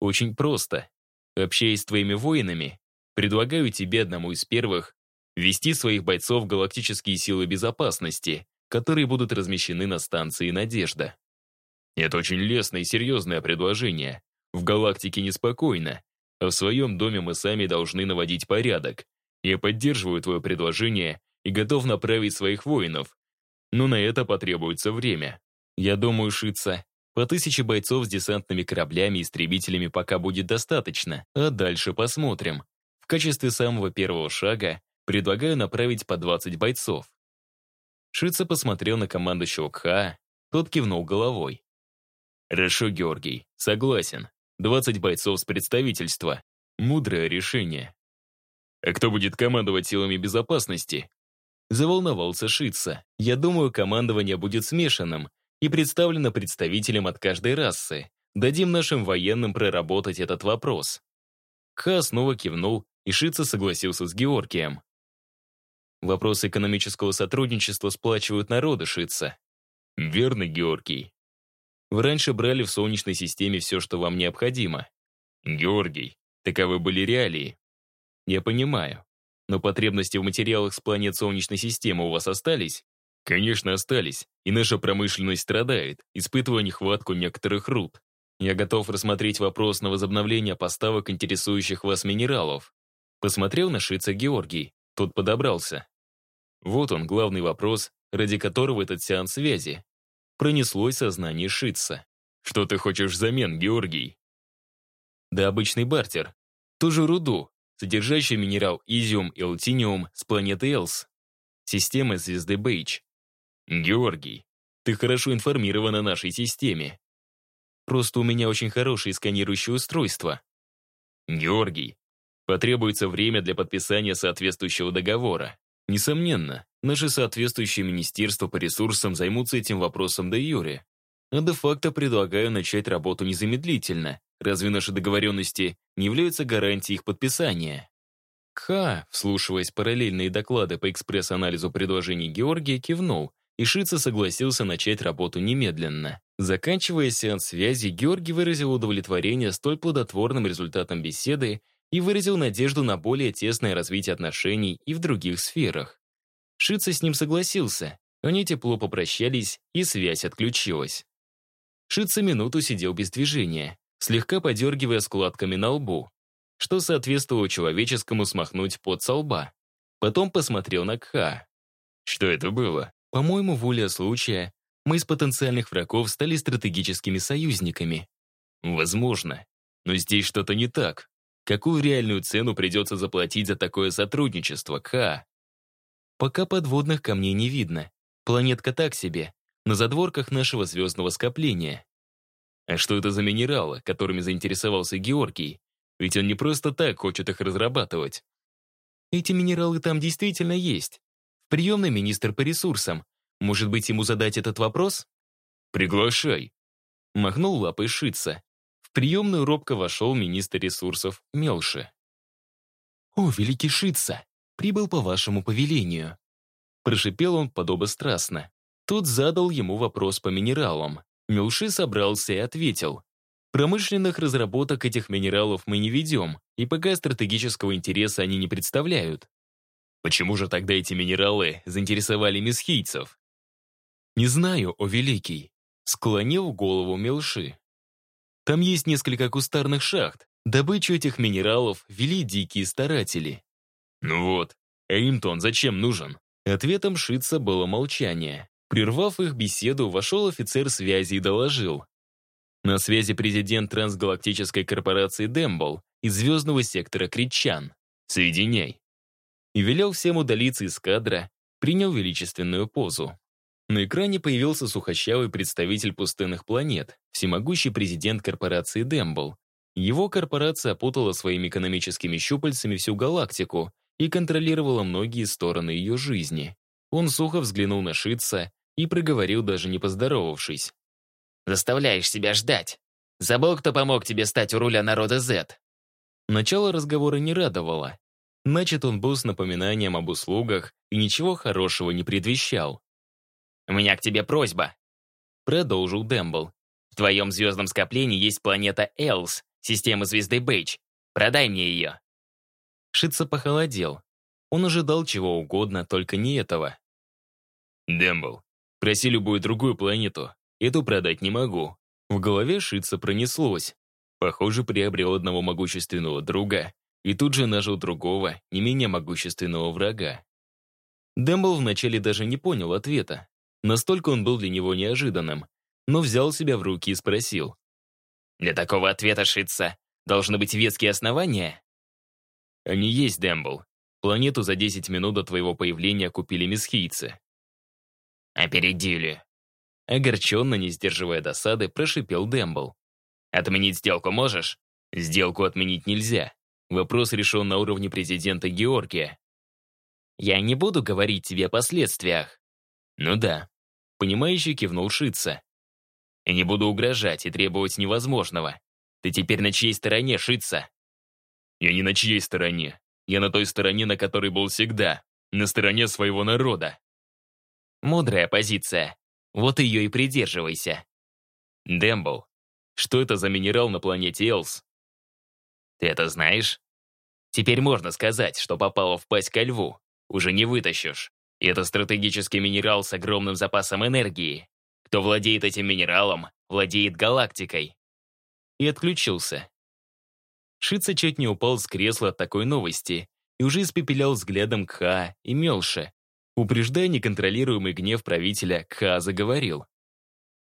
Очень просто. Общаясь с твоими воинами, предлагаю тебе одному из первых вести своих бойцов в галактические силы безопасности, которые будут размещены на станции «Надежда». Это очень лестное и серьезное предложение. В галактике неспокойно, а в своем доме мы сами должны наводить порядок. Я поддерживаю твое предложение и готов направить своих воинов. Но на это потребуется время. Я думаю, Шица, по тысяче бойцов с десантными кораблями и истребителями пока будет достаточно, а дальше посмотрим. В качестве самого первого шага предлагаю направить по 20 бойцов. Шица посмотрел на командующего Кха, тот кивнул головой. «Хорошо, Георгий, согласен. 20 бойцов с представительства. Мудрое решение. А кто будет командовать силами безопасности? Заволновался Шица. Я думаю, командование будет смешанным и представлено представителем от каждой расы. Дадим нашим военным проработать этот вопрос. Ха снова кивнул, и Шица согласился с Георгием. Вопросы экономического сотрудничества сплачивают народы Шица. Верно, Георгий. Вы раньше брали в Солнечной системе все, что вам необходимо. Георгий, таковы были реалии. Я понимаю. Но потребности в материалах с планет Солнечной системы у вас остались? Конечно, остались. И наша промышленность страдает, испытывая нехватку некоторых руд. Я готов рассмотреть вопрос на возобновление поставок интересующих вас минералов. Посмотрел на Шица Георгий. Тот подобрался. Вот он, главный вопрос, ради которого этот сеанс связи пронеслось сознание Шитца. «Что ты хочешь взамен, Георгий?» Да обычный бартер. Ту же руду, содержащий минерал изиум и латиниум с планеты Элс. Системы звезды Бейдж. Георгий, ты хорошо информирован о нашей системе. Просто у меня очень хорошее сканирующее устройство. Георгий, потребуется время для подписания соответствующего договора. Несомненно, наши соответствующие министерства по ресурсам займутся этим вопросом до юре. А де-факто предлагаю начать работу незамедлительно. Разве наши договоренности не являются гарантией их подписания? Кха, вслушиваясь параллельные доклады по экспресс-анализу предложений Георгия, кивнул, и Шица согласился начать работу немедленно. Заканчивая сеанс связи, Георгий выразил удовлетворение столь плодотворным результатом беседы и выразил надежду на более тесное развитие отношений и в других сферах. Шица с ним согласился, они тепло попрощались, и связь отключилась. Шица минуту сидел без движения, слегка подергивая складками на лбу, что соответствовало человеческому смахнуть под со лба. Потом посмотрел на Кха. Что это было? По-моему, воля случая, мы из потенциальных врагов стали стратегическими союзниками. Возможно. Но здесь что-то не так. Какую реальную цену придется заплатить за такое сотрудничество, Ка? Пока подводных камней не видно. Планетка так себе, на задворках нашего звездного скопления. А что это за минералы, которыми заинтересовался Георгий? Ведь он не просто так хочет их разрабатывать. Эти минералы там действительно есть. В приемной министр по ресурсам. Может быть, ему задать этот вопрос? «Приглашай», — махнул лапой Шица. В приемную робко вошел министр ресурсов Мелши. «О, великий Шица, прибыл по вашему повелению». Прошипел он подобострастно. Тот задал ему вопрос по минералам. Мелши собрался и ответил. Промышленных разработок этих минералов мы не ведем, и пока стратегического интереса они не представляют. Почему же тогда эти минералы заинтересовали месхийцев? Не знаю, о великий. Склонил голову Мелши. Там есть несколько кустарных шахт. Добычу этих минералов вели дикие старатели. Ну вот, а им-то он зачем нужен? Ответом Шица было молчание. Прервав их беседу, вошел офицер связи и доложил. На связи президент трансгалактической корпорации Дембл из звездного сектора Кричан. Соединяй. И велел всем удалиться из кадра, принял величественную позу. На экране появился сухощавый представитель пустынных планет, всемогущий президент корпорации Дембл. Его корпорация опутала своими экономическими щупальцами всю галактику и контролировала многие стороны ее жизни. Он сухо взглянул на Шитца и проговорил, даже не поздоровавшись. «Заставляешь себя ждать. Забыл, кто помог тебе стать у руля народа Z?» Начало разговора не радовало. Начат он был с напоминанием об услугах и ничего хорошего не предвещал. «У меня к тебе просьба», — продолжил Дэмбл. «В твоем звездном скоплении есть планета Элс, система звезды Бейдж. Продай мне ее». Шица похолодел. Он ожидал чего угодно, только не этого. «Дэмбл, проси любую другую планету. Эту продать не могу». В голове Шица пронеслось. Похоже, приобрел одного могущественного друга и тут же нажил другого, не менее могущественного врага. Дэмбл вначале даже не понял ответа. Настолько он был для него неожиданным, но взял себя в руки и спросил. «Для такого ответа, Шитца, должны быть веские основания?» «Они есть, Дэмбл. Планету за 10 минут до твоего появления купили месхийцы». «Опередили». Огорченно, не сдерживая досады, прошипел Дэмбл. «Отменить сделку можешь?» «Сделку отменить нельзя. Вопрос решен на уровне президента Георгия». «Я не буду говорить тебе о последствиях». «Ну да, Понимающий кивнул Шица. «И не буду угрожать и требовать невозможного. Ты теперь на чьей стороне, Шица?» «Я не на чьей стороне. Я на той стороне, на которой был всегда. На стороне своего народа». «Мудрая позиция. Вот ее и придерживайся». «Дэмбл, что это за минерал на планете Элс?» «Ты это знаешь?» «Теперь можно сказать, что попало в пасть ко льву. Уже не вытащишь. Это стратегический минерал с огромным запасом энергии. Кто владеет этим минералом, владеет галактикой. И отключился. Шица чуть не упал с кресла от такой новости и уже испепелял взглядом Кха и Мелша. Упреждая неконтролируемый гнев правителя, Кха заговорил.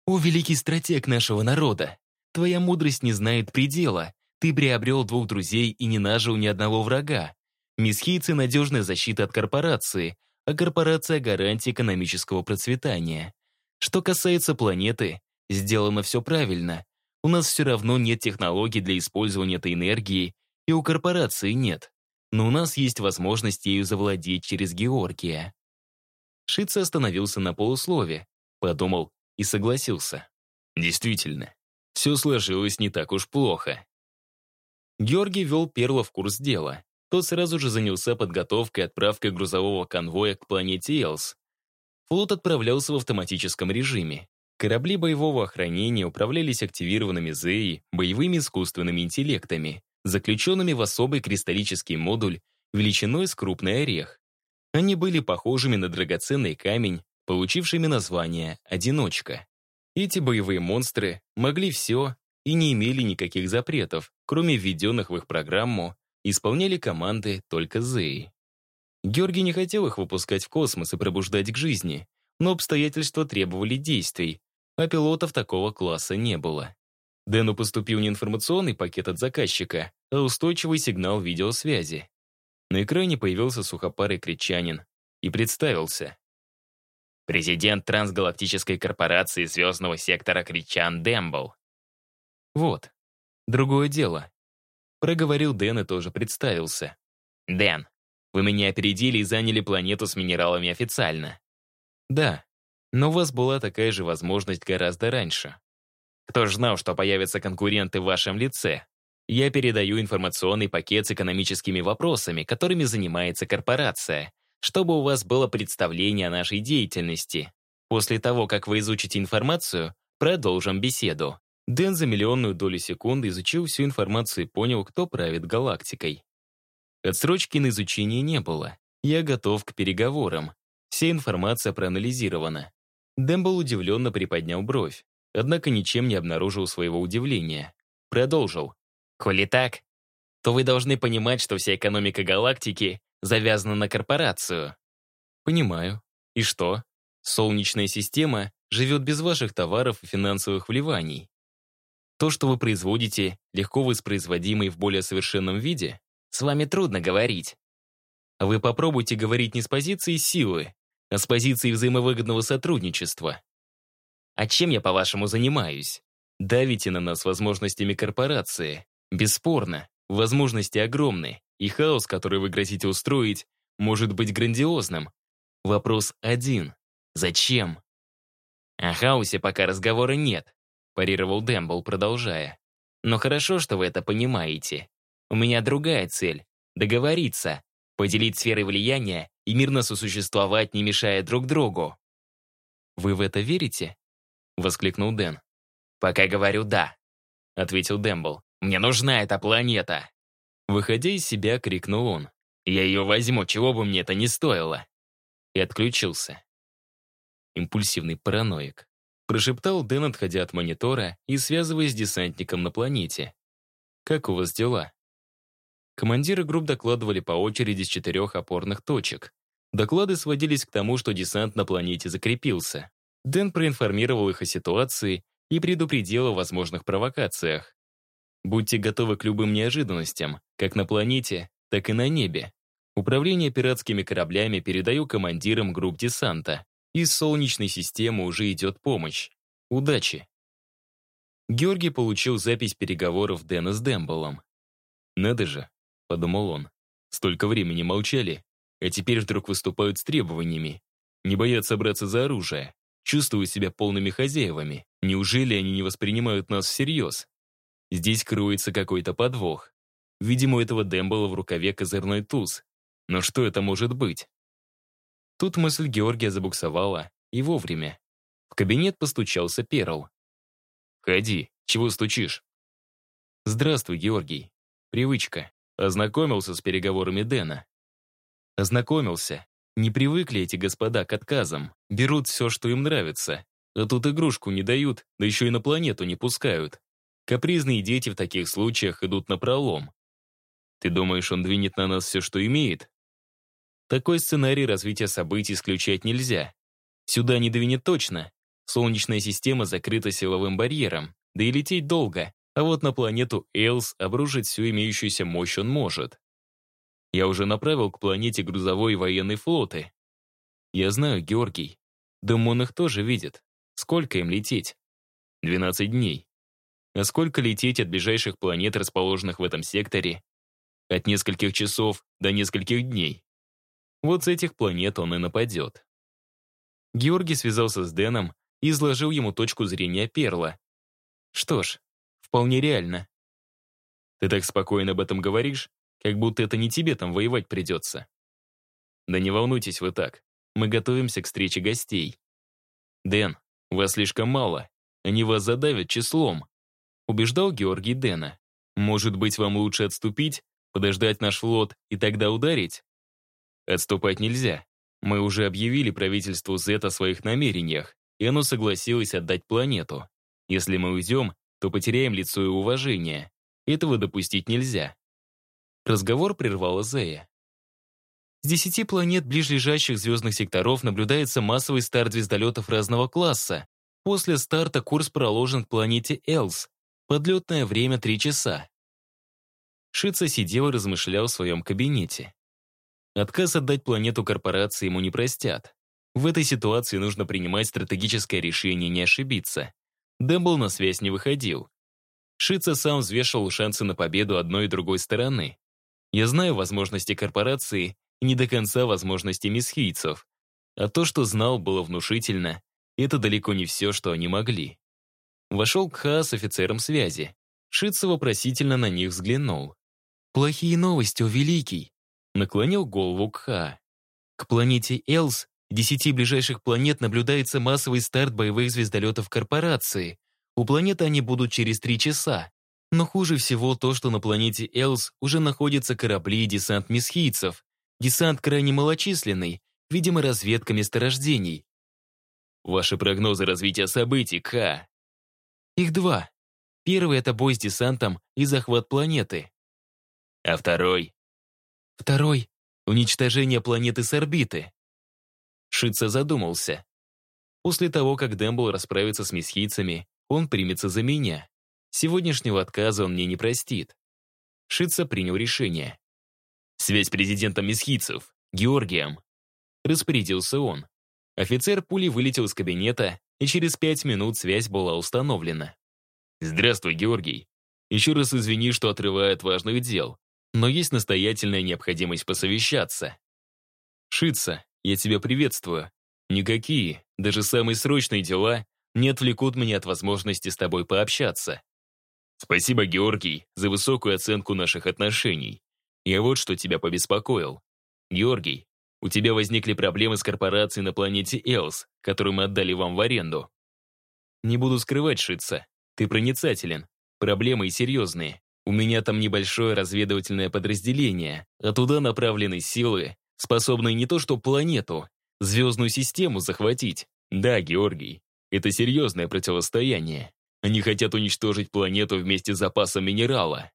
«О, великий стратег нашего народа! Твоя мудрость не знает предела. Ты приобрел двух друзей и не нажил ни одного врага. Месхийцы — надежная защита от корпорации, а корпорация гарантия экономического процветания. Что касается планеты, сделано все правильно. У нас все равно нет технологий для использования этой энергии, и у корпорации нет. Но у нас есть возможность ею завладеть через Георгия. Шица остановился на полуслове, подумал и согласился. Действительно, все сложилось не так уж плохо. Георгий вел Перла в курс дела тот сразу же занялся подготовкой и отправкой грузового конвоя к планете Элс. Флот отправлялся в автоматическом режиме. Корабли боевого охранения управлялись активированными ЗЭИ, боевыми искусственными интеллектами, заключенными в особый кристаллический модуль величиной с крупный орех. Они были похожими на драгоценный камень, получившими название «одиночка». Эти боевые монстры могли все и не имели никаких запретов, кроме введенных в их программу исполняли команды только Зеи. Георгий не хотел их выпускать в космос и пробуждать к жизни, но обстоятельства требовали действий, а пилотов такого класса не было. Дэну поступил не информационный пакет от заказчика, а устойчивый сигнал видеосвязи. На экране появился сухопарый кричанин и представился. Президент трансгалактической корпорации звездного сектора Кричан Дембл. Вот. Другое дело. Проговорил Дэн и тоже представился. Дэн, вы меня опередили и заняли планету с минералами официально. Да, но у вас была такая же возможность гораздо раньше. Кто ж знал, что появятся конкуренты в вашем лице? Я передаю информационный пакет с экономическими вопросами, которыми занимается корпорация, чтобы у вас было представление о нашей деятельности. После того, как вы изучите информацию, продолжим беседу. Дэн за миллионную долю секунды изучил всю информацию и понял, кто правит галактикой. Отсрочки на изучение не было. Я готов к переговорам. Вся информация проанализирована. Дэмбл удивленно приподнял бровь, однако ничем не обнаружил своего удивления. Продолжил. «Коли так, то вы должны понимать, что вся экономика галактики завязана на корпорацию». «Понимаю. И что? Солнечная система живет без ваших товаров и финансовых вливаний. То, что вы производите, легко воспроизводимо в более совершенном виде? С вами трудно говорить. А вы попробуйте говорить не с позиции силы, а с позиции взаимовыгодного сотрудничества. А чем я, по-вашему, занимаюсь? Давите на нас возможностями корпорации. Бесспорно, возможности огромны, и хаос, который вы грозите устроить, может быть грандиозным. Вопрос один. Зачем? О хаосе пока разговора нет, парировал Дэмбл, продолжая. Но хорошо, что вы это понимаете. У меня другая цель — договориться, поделить сферы влияния и мирно сосуществовать, не мешая друг другу. «Вы в это верите?» — воскликнул Дэн. «Пока говорю «да», — ответил Дэмбл. «Мне нужна эта планета!» Выходя из себя, крикнул он. «Я ее возьму, чего бы мне это ни стоило!» И отключился. Импульсивный параноик. Прошептал Дэн, отходя от монитора и связываясь с десантником на планете. «Как у вас дела?» Командиры групп докладывали по очереди с четырех опорных точек. Доклады сводились к тому, что десант на планете закрепился. Дэн проинформировал их о ситуации и предупредил о возможных провокациях. Будьте готовы к любым неожиданностям, как на планете, так и на небе. Управление пиратскими кораблями передаю командирам групп десанта. Из Солнечной системы уже идет помощь. Удачи. Георгий получил запись переговоров Дэна с Дэмблом. Надо же, подумал он. Столько времени молчали, а теперь вдруг выступают с требованиями. Не боятся браться за оружие, чувствуют себя полными хозяевами. Неужели они не воспринимают нас всерьез? Здесь кроется какой-то подвох. Видимо, у этого Дембала в рукаве козырной туз. Но что это может быть? Тут мысль Георгия забуксовала, и вовремя. В кабинет постучался Перл. «Ходи, чего стучишь?» «Здравствуй, Георгий. Привычка. Ознакомился с переговорами Дэна. Ознакомился. Не привыкли эти господа к отказам. Берут все, что им нравится. А тут игрушку не дают, да еще и на планету не пускают. Капризные дети в таких случаях идут на пролом. Ты думаешь, он двинет на нас все, что имеет? Такой сценарий развития событий исключать нельзя. Сюда не двинет точно. Солнечная система закрыта силовым барьером, да и лететь долго. А вот на планету Элс обрушить всю имеющуюся мощь он может. Я уже направил к планете грузовой и военный флоты. Я знаю, Георгий. Думаю, их тоже видит. Сколько им лететь? 12 дней. А сколько лететь от ближайших планет, расположенных в этом секторе? От нескольких часов до нескольких дней. Вот с этих планет он и нападет. Георгий связался с Дэном и изложил ему точку зрения Перла. Что ж, Вполне реально. Ты так спокойно об этом говоришь, как будто это не тебе там воевать придется. Да не волнуйтесь вы так. Мы готовимся к встрече гостей. Дэн, вас слишком мало. Они вас задавят числом. Убеждал Георгий Дэна. Может быть, вам лучше отступить, подождать наш флот и тогда ударить? Отступать нельзя. Мы уже объявили правительству Z о своих намерениях, и оно согласилось отдать планету. Если мы уйдем, то потеряем лицо и уважение. Этого допустить нельзя. Разговор прервала Зея. С десяти планет ближлежащих звездных секторов наблюдается массовый старт звездолетов разного класса. После старта курс проложен к планете Элс. Подлетное время три часа. Шица сидел и размышлял в своем кабинете. Отказ отдать планету корпорации ему не простят. В этой ситуации нужно принимать стратегическое решение не ошибиться. Дэмбл на связь не выходил. Шица сам взвешивал шансы на победу одной и другой стороны. Я знаю возможности корпорации и не до конца возможности месхийцев. А то, что знал, было внушительно. Это далеко не все, что они могли. Вошел Кха с офицером связи. Шица вопросительно на них взглянул. «Плохие новости, о Великий!» Наклонил голову Кха. К планете Элс, десяти ближайших планет, наблюдается массовый старт боевых звездолетов корпорации. У планеты они будут через три часа. Но хуже всего то, что на планете Элс уже находятся корабли и десант месхийцев. Десант крайне малочисленный, видимо, разведка месторождений. Ваши прогнозы развития событий, К. Их два. Первый — это бой с десантом и захват планеты. А второй? Второй — уничтожение планеты с орбиты. Шица задумался. После того, как Дэмбл расправится с месхийцами, он примется за меня. Сегодняшнего отказа он мне не простит. Шица принял решение. Связь президента месхийцев, Георгием. Распорядился он. Офицер пули вылетел из кабинета, и через пять минут связь была установлена. «Здравствуй, Георгий. Еще раз извини, что отрываю от важных дел, но есть настоятельная необходимость посовещаться. Шица, я тебя приветствую. Никакие, даже самые срочные дела не отвлекут меня от возможности с тобой пообщаться. Спасибо, Георгий, за высокую оценку наших отношений. Я вот что тебя побеспокоил. Георгий, у тебя возникли проблемы с корпорацией на планете Элс, которую мы отдали вам в аренду. Не буду скрывать, Шица, ты проницателен. Проблемы и серьезные. У меня там небольшое разведывательное подразделение, а туда направлены силы, способные не то что планету, звездную систему захватить. Да, Георгий, это серьезное противостояние. Они хотят уничтожить планету вместе с запасом минерала.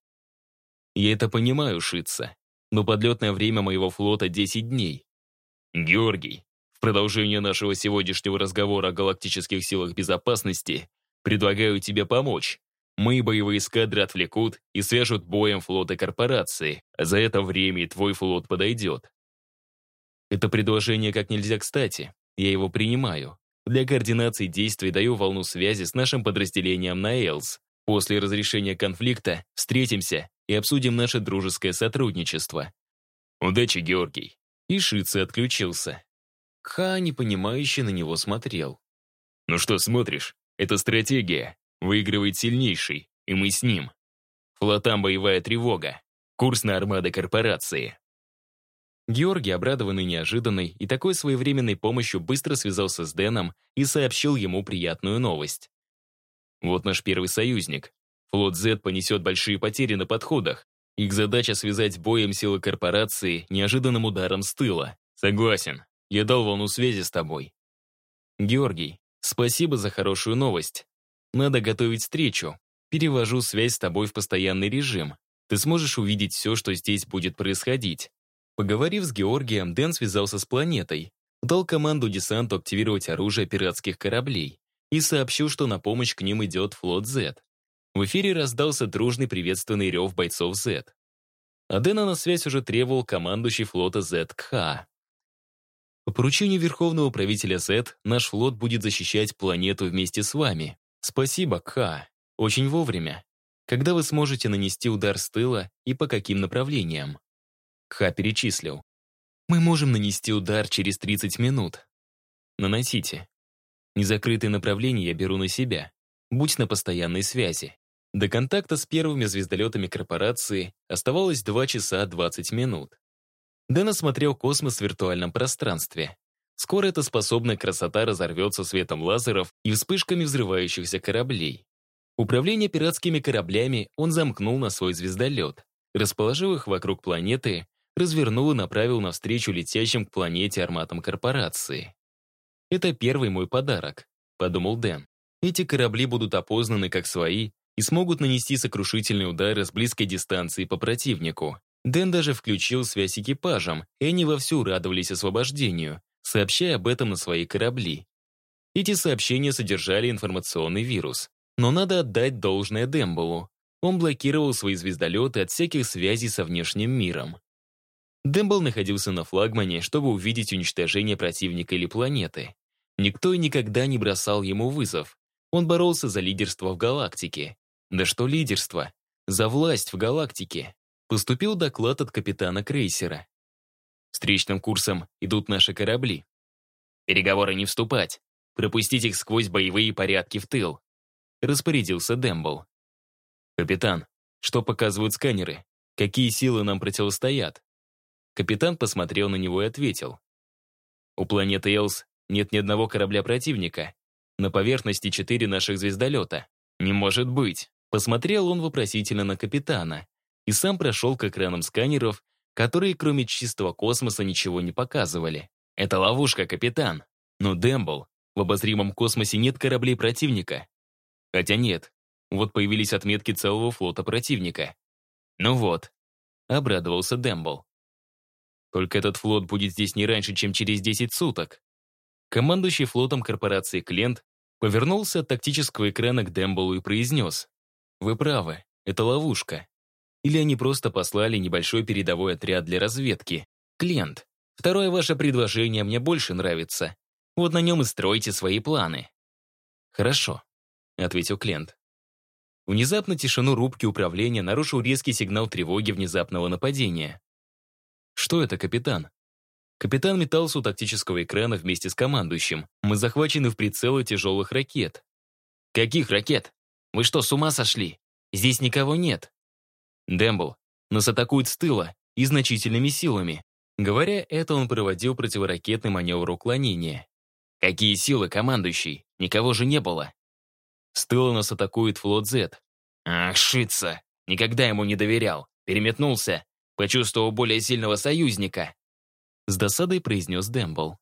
Я это понимаю, Шица, но подлетное время моего флота 10 дней. Георгий, в продолжение нашего сегодняшнего разговора о галактических силах безопасности предлагаю тебе помочь. Мои боевые эскадры отвлекут и свяжут боем флоты корпорации, за это время и твой флот подойдет. Это предложение как нельзя кстати, я его принимаю. Для координации действий даю волну связи с нашим подразделением на Элс. После разрешения конфликта встретимся и обсудим наше дружеское сотрудничество. Удачи, Георгий. И Шицы отключился. Ха, непонимающе на него смотрел. Ну что смотришь? Это стратегия. Выигрывает сильнейший, и мы с ним. Флотам боевая тревога. Курс на армады корпорации. Георгий, обрадованный неожиданной и такой своевременной помощью, быстро связался с Дэном и сообщил ему приятную новость. Вот наш первый союзник. Флот Z понесет большие потери на подходах. Их задача связать боем силы корпорации неожиданным ударом с тыла. Согласен. Я дал волну связи с тобой. Георгий, спасибо за хорошую новость. Надо готовить встречу. Перевожу связь с тобой в постоянный режим. Ты сможешь увидеть все, что здесь будет происходить. Поговорив с Георгием, Дэн связался с планетой, дал команду десанту активировать оружие пиратских кораблей и сообщил, что на помощь к ним идет флот Z. В эфире раздался дружный приветственный рев бойцов Z. А Дэна на связь уже требовал командующий флота Z Кха. По поручению Верховного правителя Z наш флот будет защищать планету вместе с вами. Спасибо, Кха. Очень вовремя. Когда вы сможете нанести удар с тыла и по каким направлениям? Кха перечислил. «Мы можем нанести удар через 30 минут. Наносите. Незакрытые направления я беру на себя. Будь на постоянной связи. До контакта с первыми звездолетами корпорации оставалось 2 часа 20 минут. Дэн осмотрел космос в виртуальном пространстве. Скоро эта способная красота разорвется светом лазеров и вспышками взрывающихся кораблей. Управление пиратскими кораблями он замкнул на свой звездолет, расположив их вокруг планеты развернул и направил навстречу летящим к планете арматам корпорации. «Это первый мой подарок», — подумал Дэн. «Эти корабли будут опознаны как свои и смогут нанести сокрушительные удары с близкой дистанции по противнику». Дэн даже включил связь экипажем, и они вовсю радовались освобождению, сообщая об этом на свои корабли. Эти сообщения содержали информационный вирус. Но надо отдать должное Демблу. Он блокировал свои звездолеты от всяких связей со внешним миром. Дембл находился на флагмане, чтобы увидеть уничтожение противника или планеты. Никто и никогда не бросал ему вызов. Он боролся за лидерство в галактике. Да что лидерство? За власть в галактике. Поступил доклад от капитана крейсера. Встречным курсом идут наши корабли. Переговоры не вступать. Пропустить их сквозь боевые порядки в тыл. Распорядился Дембл. «Капитан, что показывают сканеры? Какие силы нам противостоят?» Капитан посмотрел на него и ответил. «У планеты Элс нет ни одного корабля противника. На поверхности четыре наших звездолета. Не может быть!» Посмотрел он вопросительно на капитана и сам прошел к экранам сканеров, которые кроме чистого космоса ничего не показывали. «Это ловушка, капитан!» «Но, Дэмбл, в обозримом космосе нет кораблей противника. Хотя нет, вот появились отметки целого флота противника. Ну вот, обрадовался Дэмбл. Только этот флот будет здесь не раньше, чем через 10 суток. Командующий флотом корпорации Клент повернулся от тактического экрана к Дэмблу и произнес. «Вы правы, это ловушка. Или они просто послали небольшой передовой отряд для разведки. Клент, второе ваше предложение мне больше нравится. Вот на нем и стройте свои планы». «Хорошо», — ответил Клент. Внезапно тишину рубки управления нарушил резкий сигнал тревоги внезапного нападения. «Что это, капитан?» Капитан метался у тактического экрана вместе с командующим. Мы захвачены в прицелы тяжелых ракет. «Каких ракет? Вы что, с ума сошли? Здесь никого нет». «Дэмбл, нас атакуют с тыла и значительными силами». Говоря это, он проводил противоракетный маневр уклонения. «Какие силы, командующий? Никого же не было». С тыла нас атакует флот Z. Ах, шица. Никогда ему не доверял. Переметнулся. Почувствовал более сильного союзника. С досадой произнес Дэмбл.